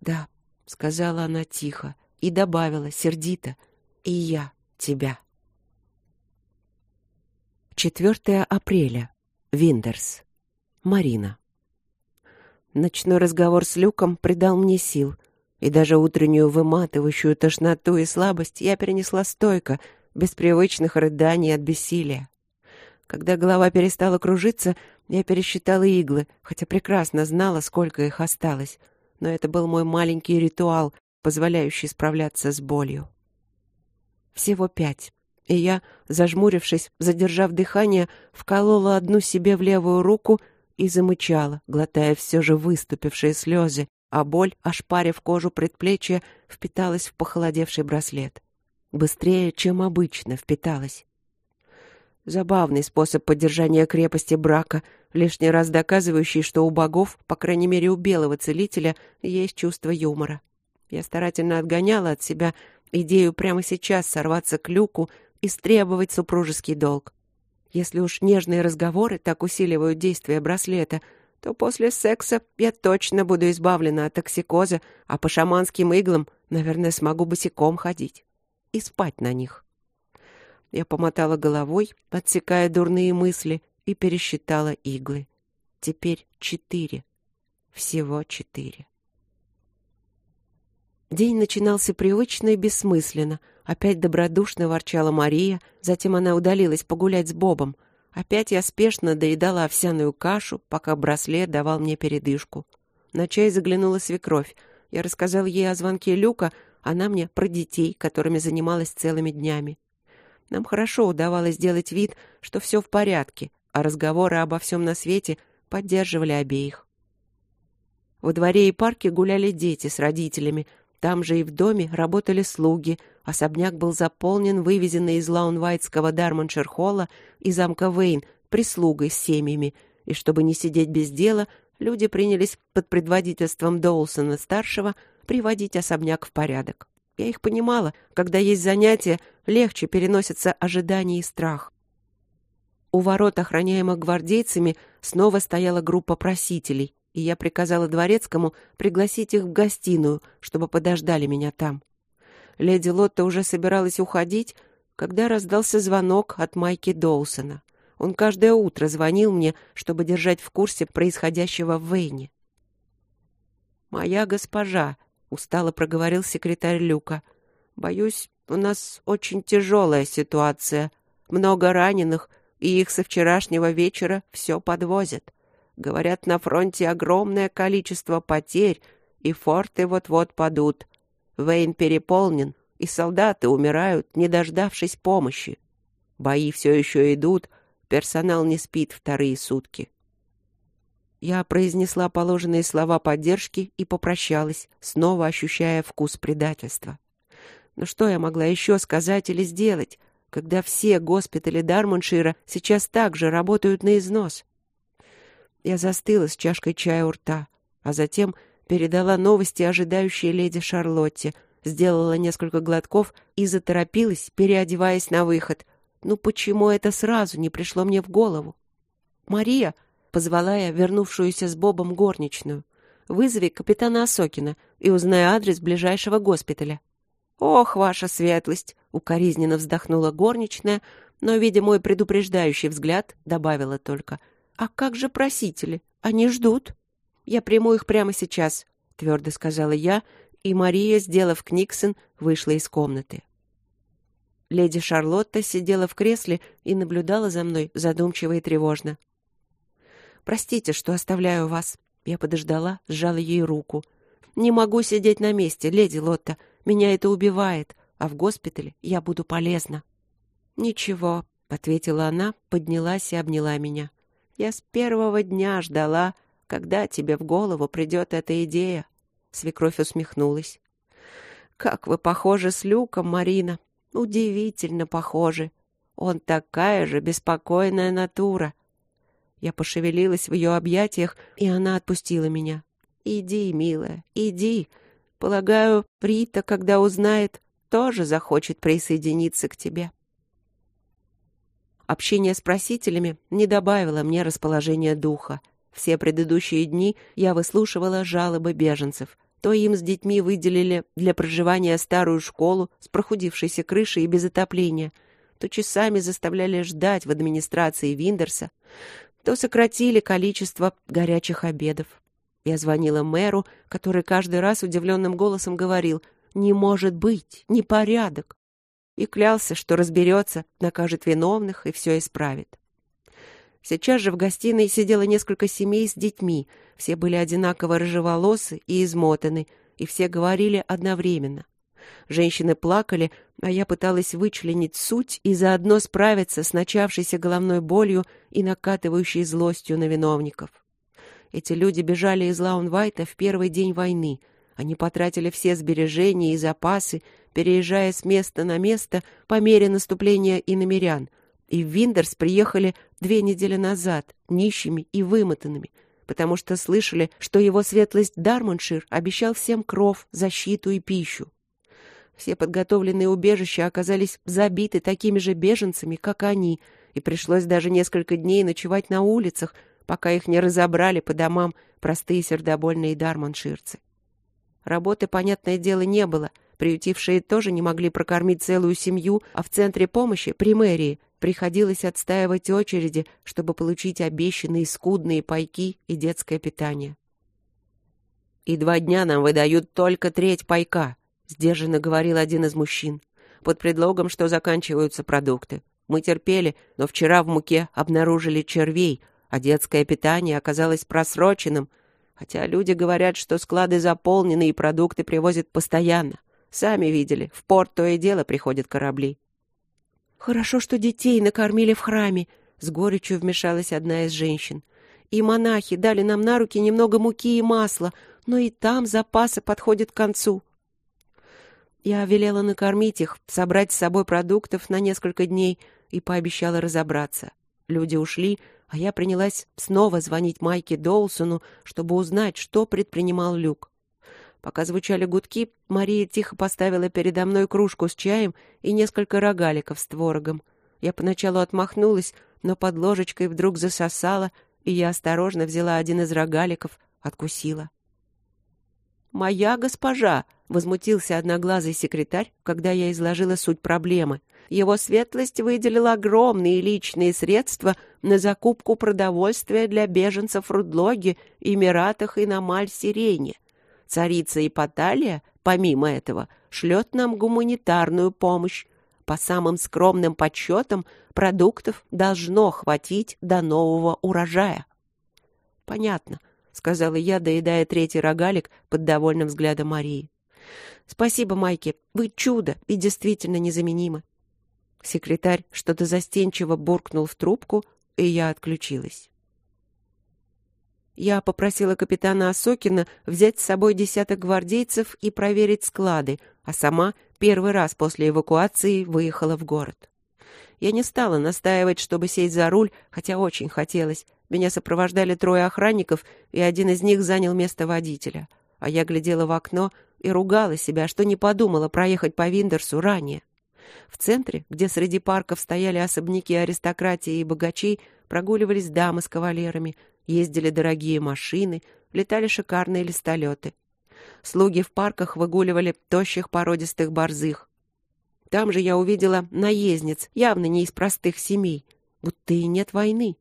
«Да», — сказала она тихо и добавила сердито, «и я тебя». 4 апреля. Виндерс. Марина. Ночной разговор с Люком придал мне сил, и даже утреннюю выматывающую тошноту и слабость я перенесла стойко, без привычных рыданий от бессилия. Когда голова перестала кружиться, я пересчитала иглы, хотя прекрасно знала, сколько их осталось. Но это был мой маленький ритуал, позволяющий справляться с болью. Всего пять. И я, зажмурившись, задержав дыхание, вколола одну себе в левую руку и замычала, глотая все же выступившие слезы, а боль, ошпарив кожу предплечья, впиталась в похолодевший браслет. Быстрее, чем обычно, впиталась. Забавный способ поддержания крепости брака, лишний раз доказывающий, что у богов, по крайней мере у белого целителя, есть чувство юмора. Я старательно отгоняла от себя идею прямо сейчас сорваться к люку и стребовать супружеский долг. Если уж нежные разговоры так усиливают действие браслета, то после секса я точно буду избавлена от токсикоза, а по шаманским иглам, наверное, смогу босиком ходить и спать на них. Я помотала головой, отсекая дурные мысли, и пересчитала иглы. Теперь четыре. Всего четыре. День начинался привычно и бессмысленно. Опять добродушно ворчала Мария, затем она удалилась погулять с Бобом. Опять я спешно доедала овсяную кашу, пока браслет давал мне передышку. На чай заглянула свекровь. Я рассказал ей о звонке Люка, она мне про детей, которыми занималась целыми днями. Нам хорошо удавалось сделать вид, что все в порядке, а разговоры обо всем на свете поддерживали обеих. Во дворе и парке гуляли дети с родителями, там же и в доме работали слуги, особняк был заполнен вывезенной из Лаунвайтского Дарманшир-холла и замка Вейн прислугой с семьями, и чтобы не сидеть без дела, люди принялись под предводительством Доулсона-старшего приводить особняк в порядок. Я их понимала. Когда есть занятия, легче переносятся ожидания и страх. У ворот, охраняемых гвардейцами, снова стояла группа просителей, и я приказала дворецкому пригласить их в гостиную, чтобы подождали меня там. Леди Лотта уже собиралась уходить, когда раздался звонок от Майки Доусона. Он каждое утро звонил мне, чтобы держать в курсе происходящего в Вейне. «Моя госпожа», — устало проговорил секретарь Люка, — «боюсь, у нас очень тяжелая ситуация. Много раненых, и их со вчерашнего вечера все подвозят. Говорят, на фронте огромное количество потерь, и форты вот-вот падут. Вейн переполнен, и солдаты умирают, не дождавшись помощи. Бои все еще идут, персонал не спит вторые сутки. Я произнесла положенные слова поддержки и попрощалась, снова ощущая вкус предательства. Но что я могла еще сказать или сделать, когда все госпитали Дармоншира сейчас также работают на износ? Я застыла с чашкой чая у рта, а затем передала новости ожидающей леди Шарлотте — сделала несколько глотков и заторопилась, переодеваясь на выход. Ну почему это сразу не пришло мне в голову? «Мария!» — позвала я вернувшуюся с Бобом горничную. «Вызови капитана Осокина и узнай адрес ближайшего госпиталя». «Ох, ваша светлость!» — укоризненно вздохнула горничная, но, видя мой предупреждающий взгляд, добавила только. «А как же просители? Они ждут». «Я приму их прямо сейчас», — твердо сказала я и Мария, сделав книксон, вышла из комнаты. Леди Шарлотта сидела в кресле и наблюдала за мной задумчиво и тревожно. «Простите, что оставляю вас». Я подождала, сжала ей руку. «Не могу сидеть на месте, леди Лотта. Меня это убивает, а в госпитале я буду полезна». «Ничего», — ответила она, поднялась и обняла меня. «Я с первого дня ждала, когда тебе в голову придет эта идея. Свекровь усмехнулась. «Как вы похожи с Люком, Марина! Удивительно похожи! Он такая же беспокойная натура!» Я пошевелилась в ее объятиях, и она отпустила меня. «Иди, милая, иди. Полагаю, Рита, когда узнает, тоже захочет присоединиться к тебе». Общение с просителями не добавило мне расположения духа. Все предыдущие дни я выслушивала жалобы беженцев. То им с детьми выделили для проживания старую школу с прохудившейся крышей и без отопления, то часами заставляли ждать в администрации Виндерса, то сократили количество горячих обедов. Я звонила мэру, который каждый раз удивленным голосом говорил «Не может быть! Непорядок!» и клялся, что разберется, накажет виновных и все исправит. Сейчас же в гостиной сидело несколько семей с детьми. Все были одинаково рыжеволосы и измотаны, и все говорили одновременно. Женщины плакали, а я пыталась вычленить суть и заодно справиться с начавшейся головной болью и накатывающей злостью на виновников. Эти люди бежали из Лаунвайта в первый день войны. Они потратили все сбережения и запасы, переезжая с места на место по мере наступления иномерян — и в Виндерс приехали две недели назад, нищими и вымотанными, потому что слышали, что его светлость Дармоншир обещал всем кров, защиту и пищу. Все подготовленные убежища оказались забиты такими же беженцами, как они, и пришлось даже несколько дней ночевать на улицах, пока их не разобрали по домам простые сердобольные дармонширцы. Работы, понятное дело, не было. Приютившие тоже не могли прокормить целую семью, а в центре помощи, при мэрии, Приходилось отстаивать очереди, чтобы получить обещанные скудные пайки и детское питание. «И два дня нам выдают только треть пайка», — сдержанно говорил один из мужчин, под предлогом, что заканчиваются продукты. Мы терпели, но вчера в муке обнаружили червей, а детское питание оказалось просроченным, хотя люди говорят, что склады заполнены и продукты привозят постоянно. Сами видели, в порт то и дело приходят корабли. «Хорошо, что детей накормили в храме», — с горечью вмешалась одна из женщин. «И монахи дали нам на руки немного муки и масла, но и там запасы подходят к концу». Я велела накормить их, собрать с собой продуктов на несколько дней и пообещала разобраться. Люди ушли, а я принялась снова звонить Майке Доусону, чтобы узнать, что предпринимал Люк. Пока звучали гудки, Мария тихо поставила передо мной кружку с чаем и несколько рогаликов с творогом. Я поначалу отмахнулась, но под ложечкой вдруг засосала, и я осторожно взяла один из рогаликов, откусила. «Моя госпожа!» — возмутился одноглазый секретарь, когда я изложила суть проблемы. Его светлость выделила огромные личные средства на закупку продовольствия для беженцев Рудлоги, Эмиратах и на Маль-Сирене. Царица Ипаталия, помимо этого, шлет нам гуманитарную помощь. По самым скромным подсчетам, продуктов должно хватить до нового урожая. — Понятно, — сказала я, доедая третий рогалик под довольным взглядом Марии. — Спасибо, Майки, вы чудо и действительно незаменимы. Секретарь что-то застенчиво буркнул в трубку, и я отключилась. Я попросила капитана Осокина взять с собой десяток гвардейцев и проверить склады, а сама первый раз после эвакуации выехала в город. Я не стала настаивать, чтобы сесть за руль, хотя очень хотелось. Меня сопровождали трое охранников, и один из них занял место водителя. А я глядела в окно и ругала себя, что не подумала проехать по Виндерсу ранее. В центре, где среди парков стояли особняки аристократии и богачей, прогуливались дамы с кавалерами, ездили дорогие машины, летали шикарные листолеты. Слуги в парках выгуливали тощих породистых борзых. Там же я увидела наездниц, явно не из простых семей, будто и нет войны.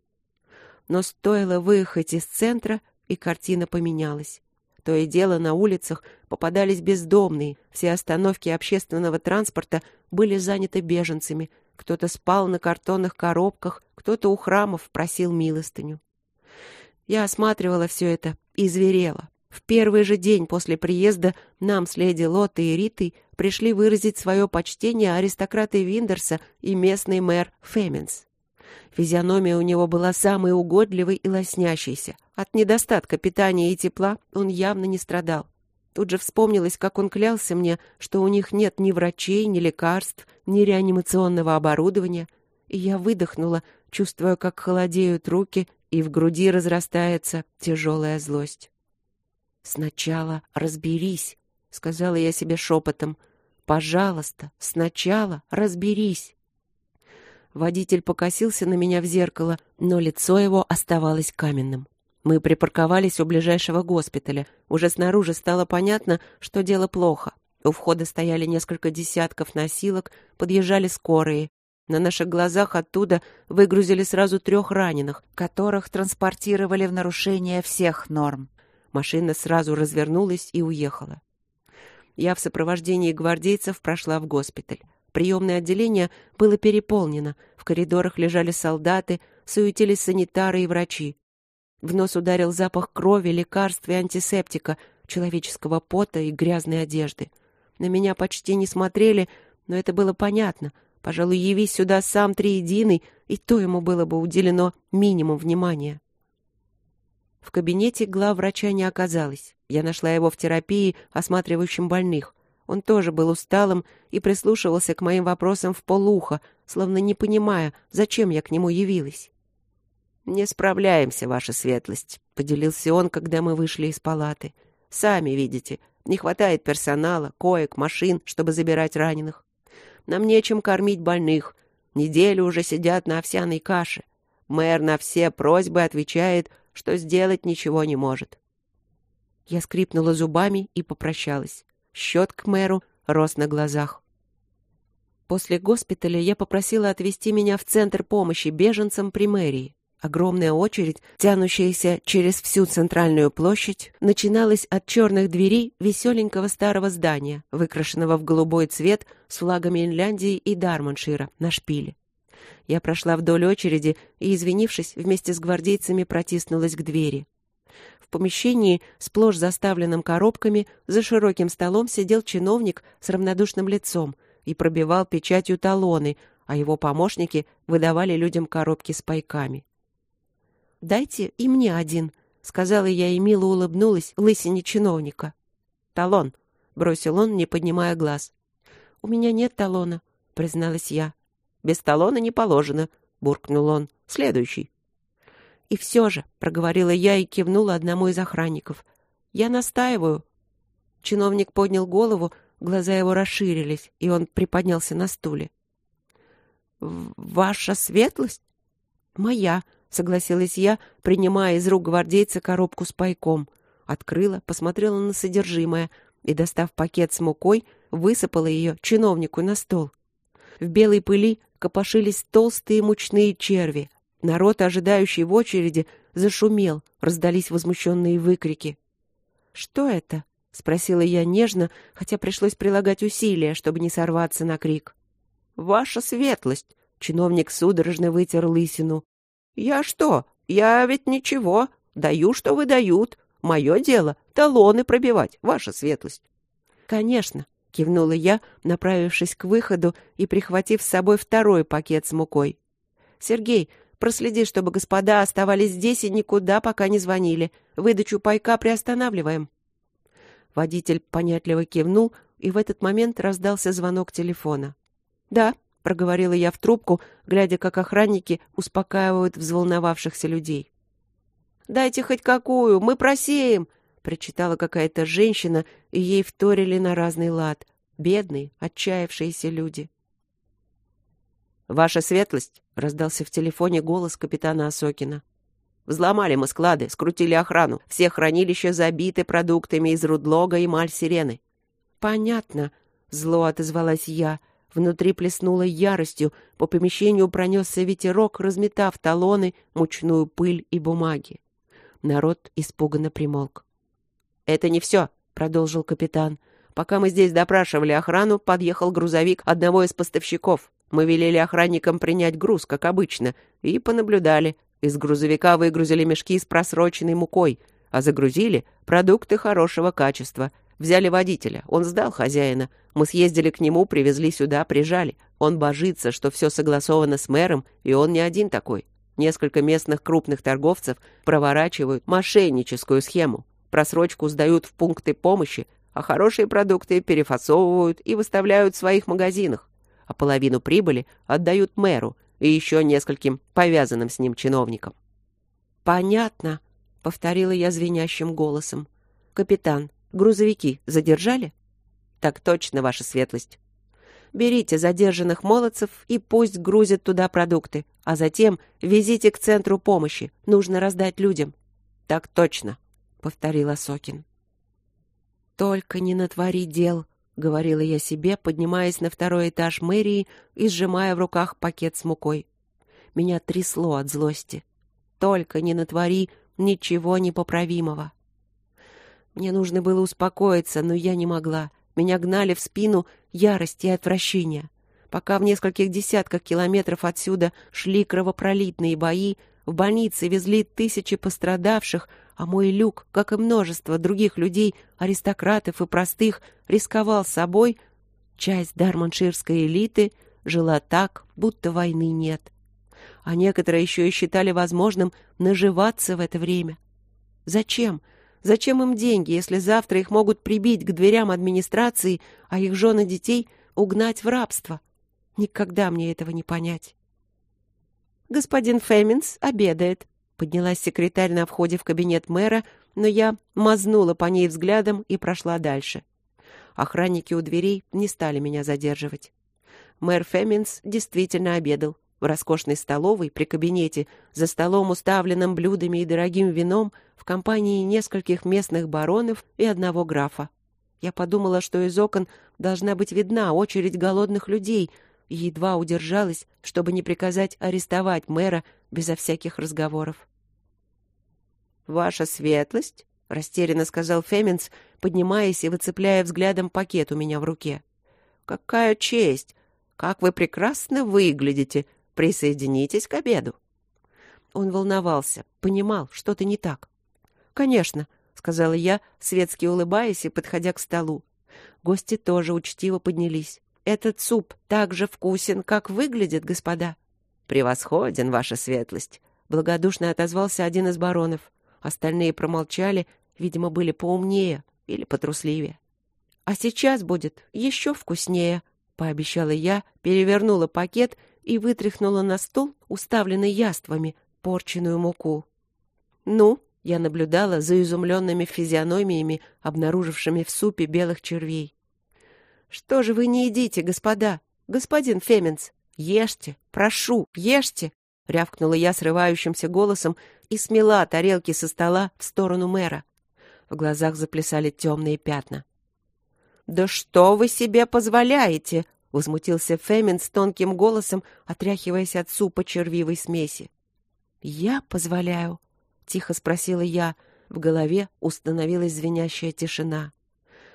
Но стоило выехать из центра, и картина поменялась. То и дело на улицах попадались бездомные, все остановки общественного транспорта были заняты беженцами, кто-то спал на картонных коробках, кто-то у храмов просил милостыню. Я осматривала все это и зверела. В первый же день после приезда нам с леди Лоттой и Ритой пришли выразить свое почтение аристократы Виндерса и местный мэр Феменс. Физиономия у него была самой угодливой и лоснящейся. От недостатка питания и тепла он явно не страдал. Тут же вспомнилось, как он клялся мне, что у них нет ни врачей, ни лекарств, ни реанимационного оборудования, и я выдохнула, чувствуя, как холодеют руки, и в груди разрастается тяжелая злость. «Сначала разберись», — сказала я себе шепотом. «Пожалуйста, сначала разберись». Водитель покосился на меня в зеркало, но лицо его оставалось каменным. Мы припарковались у ближайшего госпиталя. Уже снаружи стало понятно, что дело плохо. У входа стояли несколько десятков носилок, подъезжали скорые. На наших глазах оттуда выгрузили сразу трех раненых, которых транспортировали в нарушение всех норм. Машина сразу развернулась и уехала. Я в сопровождении гвардейцев прошла в госпиталь. Приемное отделение было переполнено. В коридорах лежали солдаты, суетились санитары и врачи. В нос ударил запах крови, лекарств и антисептика, человеческого пота и грязной одежды. На меня почти не смотрели, но это было понятно. Пожалуй, явись сюда сам Триединый, и то ему было бы уделено минимум внимания. В кабинете главврача не оказалось. Я нашла его в терапии, осматривающем больных. Он тоже был усталым и прислушивался к моим вопросам в полухо, словно не понимая, зачем я к нему явилась. «Не справляемся, ваша светлость», — поделился он, когда мы вышли из палаты. «Сами видите, не хватает персонала, коек, машин, чтобы забирать раненых. Нам нечем кормить больных. Неделю уже сидят на овсяной каше. Мэр на все просьбы отвечает, что сделать ничего не может». Я скрипнула зубами и попрощалась. Счет к мэру рос на глазах. После госпиталя я попросила отвезти меня в центр помощи беженцам при мэрии. Огромная очередь, тянущаяся через всю центральную площадь, начиналась от черных дверей веселенького старого здания, выкрашенного в голубой цвет с флагами Инляндии и Дарманшира на шпиле. Я прошла вдоль очереди и, извинившись, вместе с гвардейцами протиснулась к двери помещении, сплошь заставленном коробками, за широким столом сидел чиновник с равнодушным лицом и пробивал печатью талоны, а его помощники выдавали людям коробки с пайками. «Дайте и мне один», — сказала я и мило улыбнулась лысине чиновника. «Талон», — бросил он, не поднимая глаз. «У меня нет талона», — призналась я. «Без талона не положено», — буркнул он. «Следующий». И все же, — проговорила я и кивнула одному из охранников, — я настаиваю. Чиновник поднял голову, глаза его расширились, и он приподнялся на стуле. «Ваша светлость?» «Моя», — согласилась я, принимая из рук гвардейца коробку с пайком. Открыла, посмотрела на содержимое. и, достав пакет с мукой, высыпала ее чиновнику на стол. В белой пыли копошились толстые мучные черви. Народ, ожидающий в очереди, зашумел, раздались возмущенные выкрики. «Что это?» — спросила я нежно, хотя пришлось прилагать усилия, чтобы не сорваться на крик. «Ваша светлость!» — чиновник судорожно вытер лысину. «Я что? Я ведь ничего. Даю, что выдают. Мое дело — талоны пробивать, ваша светлость». «Конечно», — кивнула я, направившись к выходу и прихватив с собой второй пакет с мукой. «Сергей, проследи, чтобы господа оставались здесь и никуда пока не звонили. Выдачу пайка приостанавливаем». Водитель понятливо кивнул, и в этот момент раздался звонок телефона. «Да», — проговорила я в трубку, глядя, как охранники успокаивают взволновавшихся людей. «Дайте хоть какую, мы просеем!» — прочитала какая-то женщина, и ей вторили на разный лад. Бедные, отчаявшиеся люди. «Ваша светлость!» — раздался в телефоне голос капитана Осокина. Взломали мы склады, скрутили охрану. Все хранилища забиты продуктами из Рудлога и Маль-Сирены. Понятно, зло отозвалась я. Внутри плеснуло яростью, по помещению пронесся ветерок, разметав талоны, мучную пыль и бумаги. Народ испуганно примолк. «Это не все», — продолжил капитан. «Пока мы здесь допрашивали охрану, подъехал грузовик одного из поставщиков. Мы велели охранникам принять груз, как обычно, и понаблюдали. Из грузовика выгрузили мешки с просроченной мукой, а загрузили продукты хорошего качества. Взяли водителя, он сдал хозяина. Мы съездили к нему, привезли сюда, прижали. Он божится, что все согласовано с мэром, и он не один такой. Несколько местных крупных торговцев проворачивают мошенническую схему. Просрочку сдают в пункты помощи, а хорошие продукты перефасовывают и выставляют в своих магазинах. А половину прибыли отдают мэру, и еще нескольким повязанным с ним чиновникам. «Понятно», — повторила я звенящим голосом. «Капитан, грузовики задержали?» «Так точно, ваша светлость». «Берите задержанных молодцев и пусть грузят туда продукты, а затем везите к центру помощи. Нужно раздать людям». «Так точно», — повторил Осокин. «Только не натвори дел», — говорила я себе, поднимаясь на второй этаж мэрии и сжимая в руках пакет с мукой. Меня трясло от злости. «Только не натвори ничего непоправимого». Мне нужно было успокоиться, но я не могла. Меня гнали в спину ярость и отвращение. Пока в нескольких десятках километров отсюда шли кровопролитные бои, в больнице везли тысячи пострадавших, а мой Люк, как и множество других людей, аристократов и простых, рисковал собой, часть дарманширской элиты жила так, будто войны нет. А некоторые еще и считали возможным наживаться в это время. Зачем? Зачем им деньги, если завтра их могут прибить к дверям администрации, а их жены детей угнать в рабство? Никогда мне этого не понять. Господин Феминс обедает, Поднялась секретарь на входе в кабинет мэра, но я мазнула по ней взглядом и прошла дальше. Охранники у дверей не стали меня задерживать. Мэр Феминс действительно обедал в роскошной столовой при кабинете, за столом, уставленным блюдами и дорогим вином, в компании нескольких местных баронов и одного графа. Я подумала, что из окон должна быть видна очередь голодных людей, и едва удержалась, чтобы не приказать арестовать мэра безо всяких разговоров. «Ваша светлость?» — растерянно сказал Феминс, поднимаясь и выцепляя взглядом пакет у меня в руке. «Какая честь! Как вы прекрасно выглядите! Присоединитесь к обеду!» Он волновался, понимал, что-то не так. «Конечно», — сказала я, светски улыбаясь и подходя к столу. Гости тоже учтиво поднялись. «Этот суп так же вкусен, как выглядит, господа». «Превосходен, ваша светлость», — благодушно отозвался один из баронов. Остальные промолчали, видимо, были поумнее или потрусливее. «А сейчас будет еще вкуснее», — пообещала я, перевернула пакет и вытряхнула на стол, уставленный яствами, порченую муку. «Ну?» — я наблюдала за изумленными физиономиями, обнаружившими в супе белых червей. «Что же вы не едите, господа? Господин Феменс, ешьте, прошу, ешьте!» — рявкнула я срывающимся голосом и смела тарелки со стола в сторону мэра. В глазах заплясали темные пятна. «Да что вы себе позволяете?» — возмутился Фемин с тонким голосом, отряхиваясь от супа червивой смеси. «Я позволяю?» — тихо спросила я. В голове установилась звенящая тишина.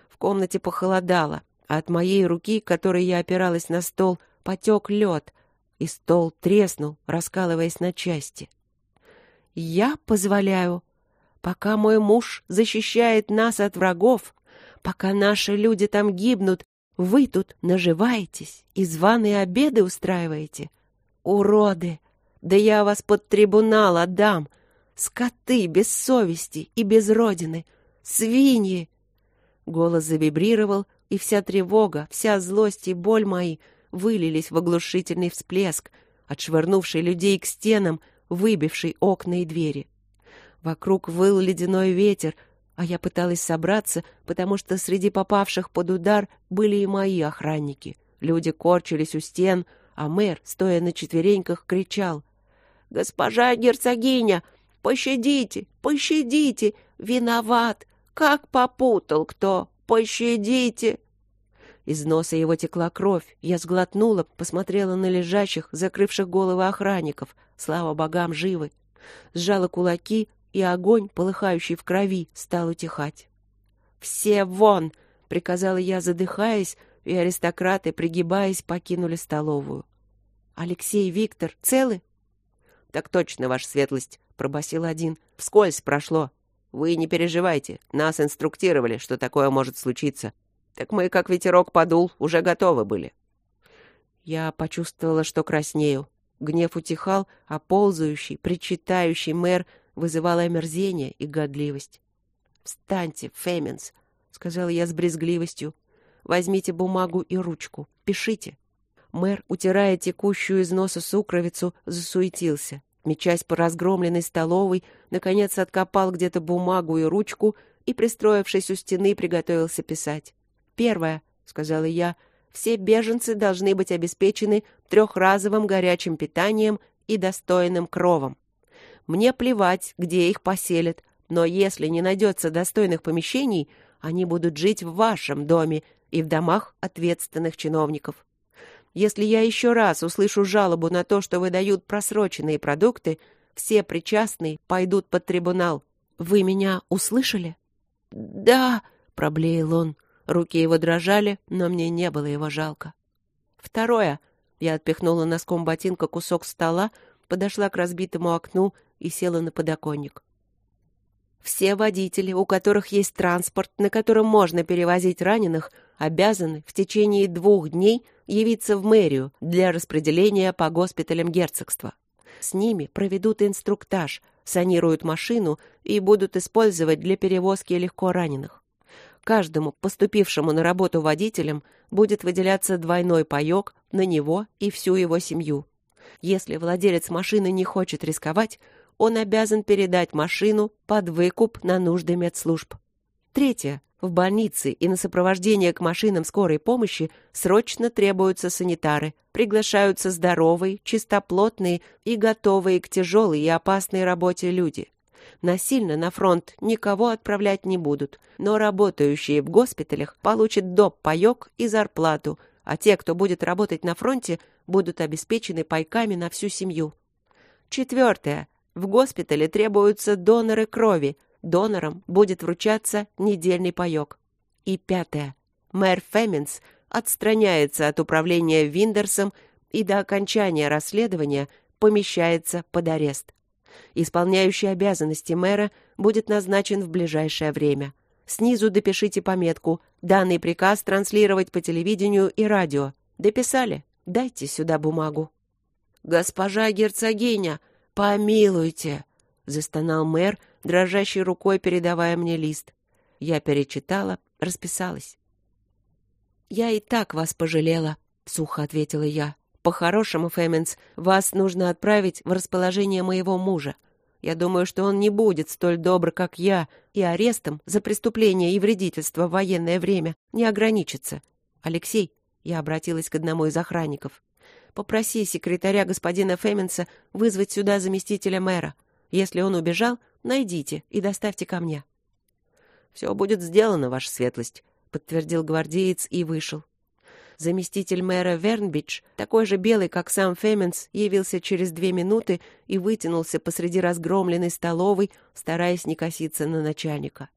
В комнате похолодало, а от моей руки, которой я опиралась на стол, потек лед, и стол треснул, раскалываясь на части. «Я позволяю. Пока мой муж защищает нас от врагов, пока наши люди там гибнут, вы тут наживаетесь и званые обеды устраиваете. Уроды! Да я вас под трибунал отдам! Скоты без совести и без родины! Свиньи!» Голос завибрировал, и вся тревога, вся злость и боль мои вылились в оглушительный всплеск, отшвырнувший людей к стенам, выбивший окна и двери. Вокруг выл ледяной ветер, а я пыталась собраться, потому что среди попавших под удар были и мои охранники. Люди корчились у стен, а мэр, стоя на четвереньках, кричал. «Госпожа герцогиня, пощадите, пощадите! Виноват! Как попутал кто! Пощадите!» Из носа его текла кровь. Я сглотнула, посмотрела на лежащих, закрывших головы охранников. Слава богам, живы. Сжала кулаки, и огонь, полыхающий в крови, стал утихать. «Все вон!» — приказала я, задыхаясь, и аристократы, пригибаясь, покинули столовую. «Алексей и Виктор целы?» «Так точно, ваша светлость», — пробасил один. «Вскользь прошло. Вы не переживайте, нас инструктировали, что такое может случиться. Так мы, как ветерок подул, уже готовы были». Я почувствовала, что краснею. Гнев утихал, а ползающий, причитающий мэр вызывало омерзение и годливость. «Встаньте, Феменс», — сказала я с брезгливостью. «Возьмите бумагу и ручку. Пишите». Мэр, утирая текущую из носа сукровицу, засуетился. Мечась по разгромленной столовой, наконец откопал где-то бумагу и ручку и, пристроившись у стены, приготовился писать. «Первое», — сказала я, — «все беженцы должны быть обеспечены трехразовым горячим питанием и достойным кровом. Мне плевать, где их поселят, но если не найдется достойных помещений, они будут жить в вашем доме и в домах ответственных чиновников. Если я еще раз услышу жалобу на то, что выдают просроченные продукты, все причастные пойдут под трибунал. Вы меня услышали? Да, проблеял он. Руки его дрожали, но мне не было его жалко. Второе. Я отпихнула носком ботинка кусок стола, подошла к разбитому окну и села на подоконник. Все водители, у которых есть транспорт, на котором можно перевозить раненых, обязаны в течение двух дней явиться в мэрию для распределения по госпиталям герцогства. С ними проведут инструктаж, санируют машину и будут использовать для перевозки легко раненых. Каждому поступившему на работу водителем будет выделяться двойной паёк на него и всю его семью. Если владелец машины не хочет рисковать, он обязан передать машину под выкуп на нужды медслужб. Третье. В больнице и на сопровождение к машинам скорой помощи срочно требуются санитары. Приглашаются здоровые, чистоплотные и готовые к тяжелой и опасной работе люди. Насильно на фронт никого отправлять не будут, но работающие в госпиталях получат доп. паёк и зарплату, а те, кто будет работать на фронте, будут обеспечены пайками на всю семью. Четвертое. В госпитале требуются доноры крови. Донорам будет вручаться недельный паёк. И пятое. Мэр Феминс отстраняется от управления Виндерсом и до окончания расследования помещается под арест. Исполняющий обязанности мэра будет назначен в ближайшее время. Снизу допишите пометку «Данный приказ транслировать по телевидению и радио». Дописали? Дайте сюда бумагу. «Госпожа герцогиня, помилуйте!» — застонал мэр, дрожащей рукой передавая мне лист. Я перечитала, расписалась. «Я и так вас пожалела», — сухо ответила я. «По-хорошему, Фэминс, вас нужно отправить в расположение моего мужа. Я думаю, что он не будет столь добр, как я, и арестом за преступление и вредительство в военное время не ограничится. Алексей, я обратилась к одному из охранников. «Попроси секретаря господина Феменса вызвать сюда заместителя мэра. Если он убежал, найдите и доставьте ко мне». «Все будет сделано, ваша светлость», — подтвердил гвардеец и вышел. Заместитель мэра Вернбидж, такой же белый, как сам Феменс, явился через две минуты и вытянулся посреди разгромленной столовой, стараясь не коситься на начальника.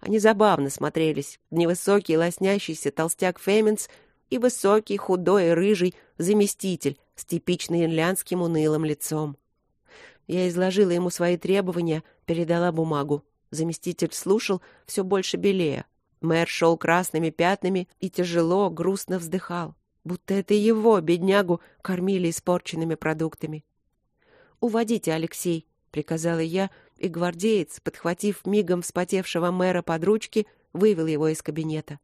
Они забавно смотрелись. Невысокий, лоснящийся толстяк Феменс и высокий, худой рыжий заместитель с типично инлянским унылым лицом. Я изложила ему свои требования, передала бумагу. Заместитель слушал, все больше белее. Мэр шел красными пятнами и тяжело, грустно вздыхал, будто это его, беднягу, кормили испорченными продуктами. «Уводите, Алексей», — приказала я, и гвардеец, подхватив мигом вспотевшего мэра под ручки, вывел его из кабинета.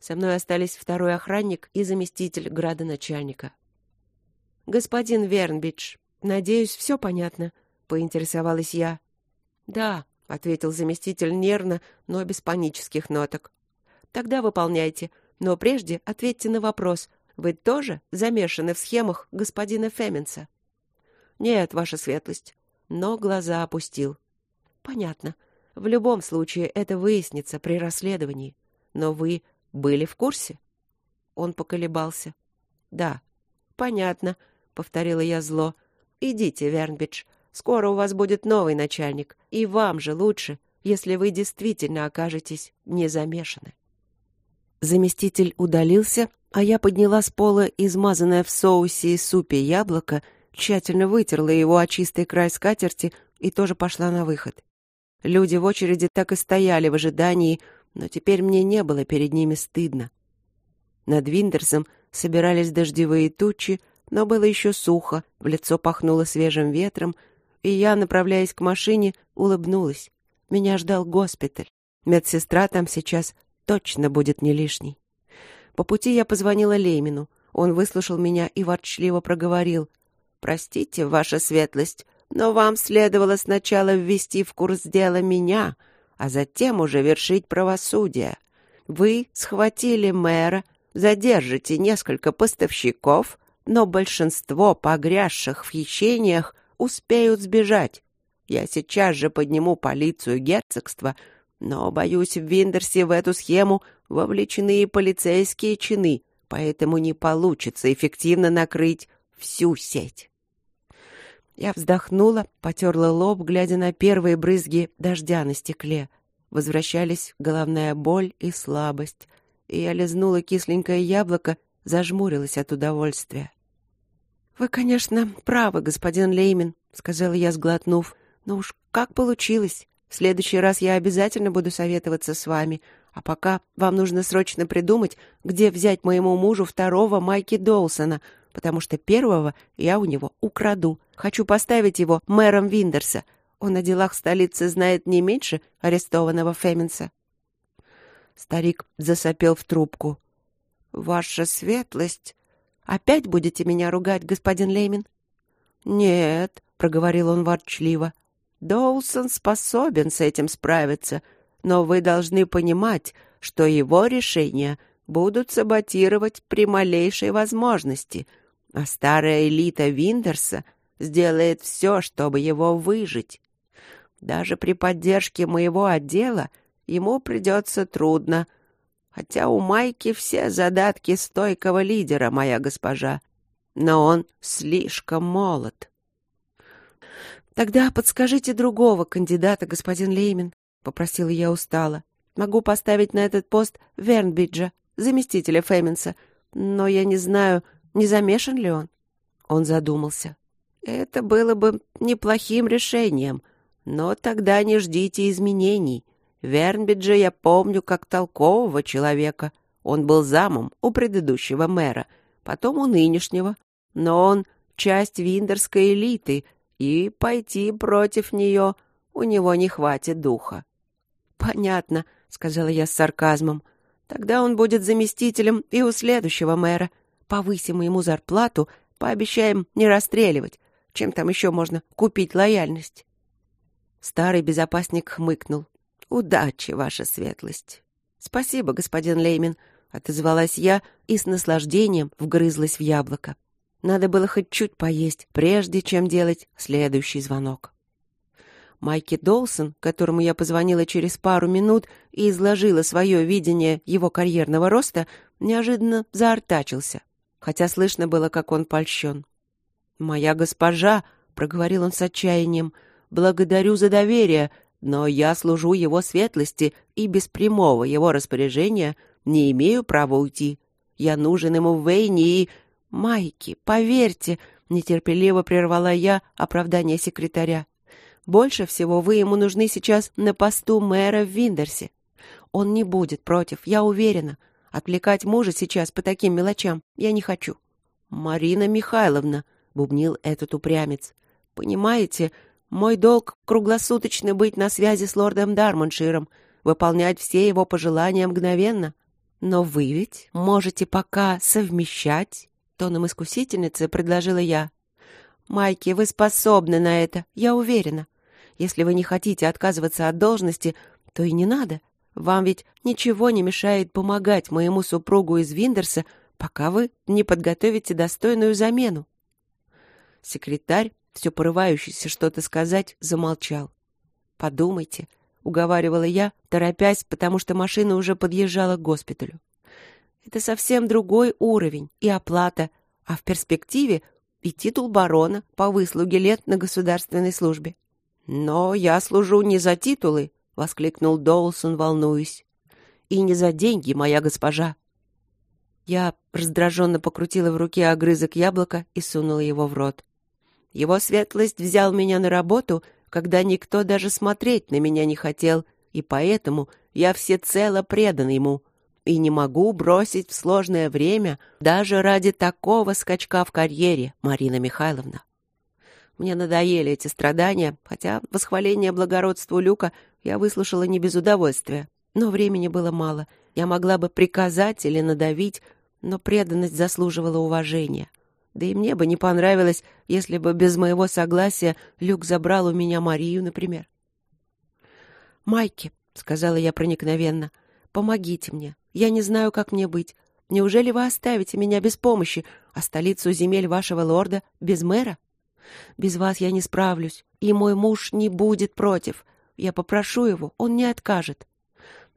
Со мной остались второй охранник и заместитель градоначальника. «Господин Вернбидж, надеюсь, все понятно?» — поинтересовалась я. «Да», — ответил заместитель нервно, но без панических ноток. «Тогда выполняйте. Но прежде ответьте на вопрос. Вы тоже замешаны в схемах господина Феменса?» «Нет, ваша светлость». Но глаза опустил. «Понятно. В любом случае это выяснится при расследовании. Но вы были в курсе?» Он поколебался. «Да». «Понятно», — повторила я зло. «Идите, Вернбидж. Скоро у вас будет новый начальник, и вам же лучше, если вы действительно окажетесь не замешаны. Заместитель удалился, а я подняла с пола измазанное в соусе и супе яблоко, тщательно вытерла его о чистый край скатерти и тоже пошла на выход. Люди в очереди так и стояли в ожидании, но теперь мне не было перед ними стыдно. Над Виндерсом собирались дождевые тучи, но было еще сухо, в лицо пахнуло свежим ветром, и я, направляясь к машине, улыбнулась. Меня ждал госпиталь. Медсестра там сейчас точно будет не лишней. По пути я позвонила Леймину. Он выслушал меня и ворчливо проговорил. «Простите, ваша светлость, но вам следовало сначала ввести в курс дела меня, а затем уже вершить правосудие. Вы схватили мэра, задержите несколько поставщиков, но большинство погрязших в хищениях успеют сбежать. Я сейчас же подниму полицию герцогства, но, боюсь, в Виндерсе в эту схему вовлечены и полицейские чины, поэтому не получится эффективно накрыть всю сеть. Я вздохнула, потерла лоб, глядя на первые брызги дождя на стекле. Возвращались головная боль и слабость, и я лизнула кисленькое яблоко, зажмурилась от удовольствия. «Вы, конечно, правы, господин Леймин», — сказала я, сглотнув. «Но уж как получилось. В следующий раз я обязательно буду советоваться с вами. А пока вам нужно срочно придумать, где взять моему мужу второго Майки Доусона, потому что первого я у него украду. Хочу поставить его мэром Виндерса. Он о делах столицы знает не меньше арестованного Феминса». Старик засопел в трубку. «Ваша светлость!» Опять будете меня ругать, господин Леймин? Нет, проговорил он ворчливо. Доусон способен с этим справиться, но вы должны понимать, что его решения будут саботировать при малейшей возможности, а старая элита Виндерса сделает все, чтобы его выжить. Даже при поддержке моего отдела ему придется трудно — хотя у Майки все задатки стойкого лидера, моя госпожа. Но он слишком молод. «Тогда подскажите другого кандидата, господин Леймин», — попросила я устало. «Могу поставить на этот пост Вернбиджа, заместителя Феминса, но я не знаю, не замешан ли он». Он задумался. «Это было бы неплохим решением, но тогда не ждите изменений. Вернбиджа я помню как толкового человека. Он был замом у предыдущего мэра, потом у нынешнего. Но он часть виндерской элиты, и пойти против нее у него не хватит духа. «Понятно», — сказала я с сарказмом. «Тогда он будет заместителем и у следующего мэра. Повысим ему зарплату, пообещаем не расстреливать. Чем там еще можно купить лояльность?» Старый безопасник хмыкнул. Удачи, ваша светлость. Спасибо, господин Леймин, отозвалась я и с наслаждением вгрызлась в яблоко. Надо было хоть чуть поесть, прежде чем делать следующий звонок. Майки Долсон, которому я позвонила через пару минут и изложила свое видение его карьерного роста, неожиданно заортачился, хотя слышно было, как он польщен. «Моя госпожа», — проговорил он с отчаянием, — «благодарю за доверие, но я служу его светлости и без прямого его распоряжения не имею права уйти. Я нужен ему в Вейне и... Майки, поверьте, нетерпеливо прервала я оправдание секретаря. Больше всего вы ему нужны сейчас на посту мэра в Виндерсе. Он не будет против, я уверена. Отвлекать мужа сейчас по таким мелочам я не хочу. Марина Михайловна, бубнил этот упрямец. Понимаете, мой долг круглосуточно быть на связи с лордом Дармонширом, выполнять все его пожелания мгновенно. Но вы ведь можете пока совмещать, тоном искусительницы предложила я. Майки, вы способны на это, я уверена. Если вы не хотите отказываться от должности, то и не надо. Вам ведь ничего не мешает помогать моему супругу из Виндерса, пока вы не подготовите достойную замену. Секретарь, все порывающийся что-то сказать, замолчал. Подумайте, уговаривала я, торопясь, потому что машина уже подъезжала к госпиталю. Это совсем другой уровень и оплата, а в перспективе и титул барона по выслуге лет на государственной службе. Но я служу не за титулы, воскликнул Доулсон, волнуясь. И не за деньги, моя госпожа. Я раздраженно покрутила в руке огрызок яблока и сунула его в рот. Его светлость взял меня на работу, когда никто даже смотреть на меня не хотел, и поэтому я всецело предан ему и не могу бросить в сложное время даже ради такого скачка в карьере, Марина Михайловна. Мне надоели эти страдания, хотя восхваление благородству Люка я выслушала не без удовольствия. Но времени было мало. Я могла бы приказать или надавить, но преданность заслуживала уважения. Да и мне бы не понравилось, если бы без моего согласия Люк забрал у меня Марию, например. «Майки», — сказала я проникновенно, — «помогите мне. Я не знаю, как мне быть. Неужели вы оставите меня без помощи, а столицу земель вашего лорда без мэра? Без вас я не справлюсь, и мой муж не будет против. Я попрошу его, он не откажет.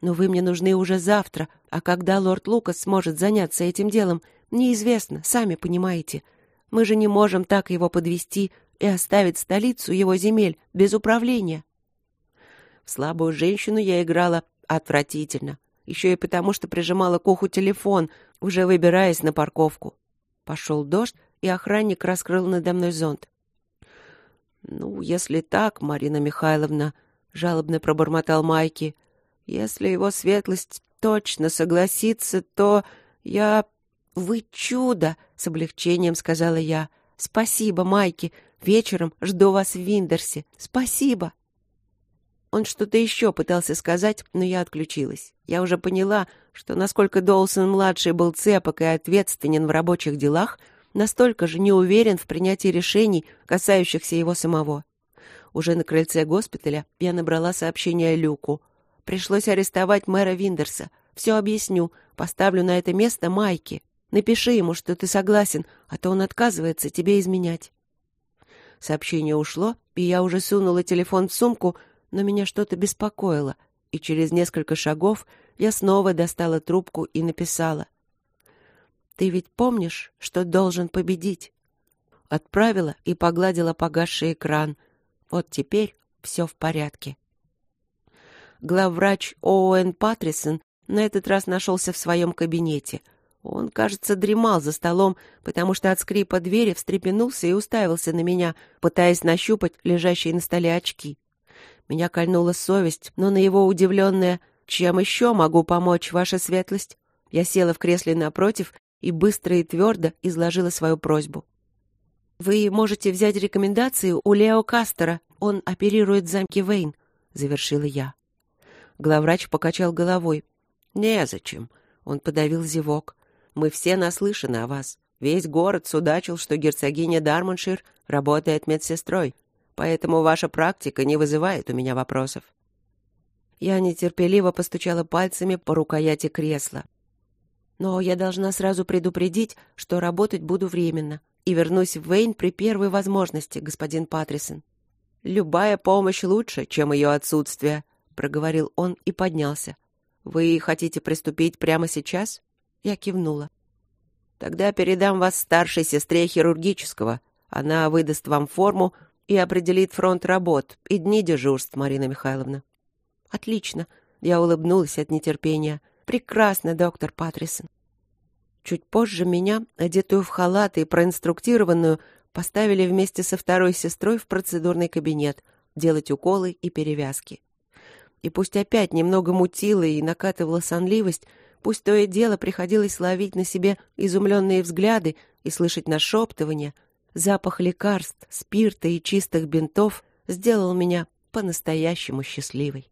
Но вы мне нужны уже завтра, а когда лорд Лукас сможет заняться этим делом, неизвестно, сами понимаете. Мы же не можем так его подвести и оставить столицу его земель без управления. В слабую женщину я играла отвратительно, еще и потому, что прижимала к уху телефон, уже выбираясь на парковку. Пошел дождь, и охранник раскрыл надо мной зонт. «Ну, если так, Марина Михайловна», — жалобно пробормотал Майки, — «если его светлость точно согласится, то я...» «Вы чудо!» — с облегчением сказала я. «Спасибо, Майки. Вечером жду вас в Виндерсе. Спасибо!» Он что-то еще пытался сказать, но я отключилась. Я уже поняла, что насколько Доусон-младший был цепок и ответственен в рабочих делах — настолько же не уверен в принятии решений, касающихся его самого. Уже на крыльце госпиталя я набрала сообщение Люку. Пришлось арестовать мэра Виндерса. Все объясню. Поставлю на это место Майки. Напиши ему, что ты согласен, а то он отказывается тебе изменять. Сообщение ушло, и я уже сунула телефон в сумку, но меня что-то беспокоило, и через несколько шагов я снова достала трубку и написала. Ты ведь помнишь, что должен победить? Отправила и погладила погасший экран. Вот теперь все в порядке. Главврач Оуэн Патрисон на этот раз нашелся в своем кабинете. Он, кажется, дремал за столом, потому что от скрипа двери встрепенулся и уставился на меня, пытаясь нащупать лежащие на столе очки. Меня кольнула совесть, но на его удивленное «Чем еще могу помочь, ваша светлость?» Я села в кресле напротив и быстро и твердо изложила свою просьбу. «Вы можете взять рекомендации у Лео Кастера. Он оперирует замки Вейн», — завершила я. Главврач покачал головой. «Незачем». Он подавил зевок. «Мы все наслышаны о вас. Весь город судачил, что герцогиня Дармоншир работает медсестрой, поэтому ваша практика не вызывает у меня вопросов». Я нетерпеливо постучала пальцами по рукояти кресла. Но я должна сразу предупредить, что работать буду временно и вернусь в Вейн при первой возможности, господин Патрисон. «Любая помощь лучше, чем ее отсутствие», — проговорил он и поднялся. «Вы хотите приступить прямо сейчас?» Я кивнула. «Тогда передам вас старшей сестре хирургического. Она выдаст вам форму и определит фронт работ и дни дежурств, Марина Михайловна». «Отлично!» — я улыбнулась от нетерпения. «Прекрасно, доктор Патрисон». Чуть позже меня, одетую в халат и проинструктированную, поставили вместе со второй сестрой в процедурный кабинет делать уколы и перевязки. И пусть опять немного мутило и накатывала сонливость, пусть то и дело приходилось ловить на себе изумленные взгляды и слышать нашептывания, запах лекарств, спирта и чистых бинтов сделал меня по-настоящему счастливой.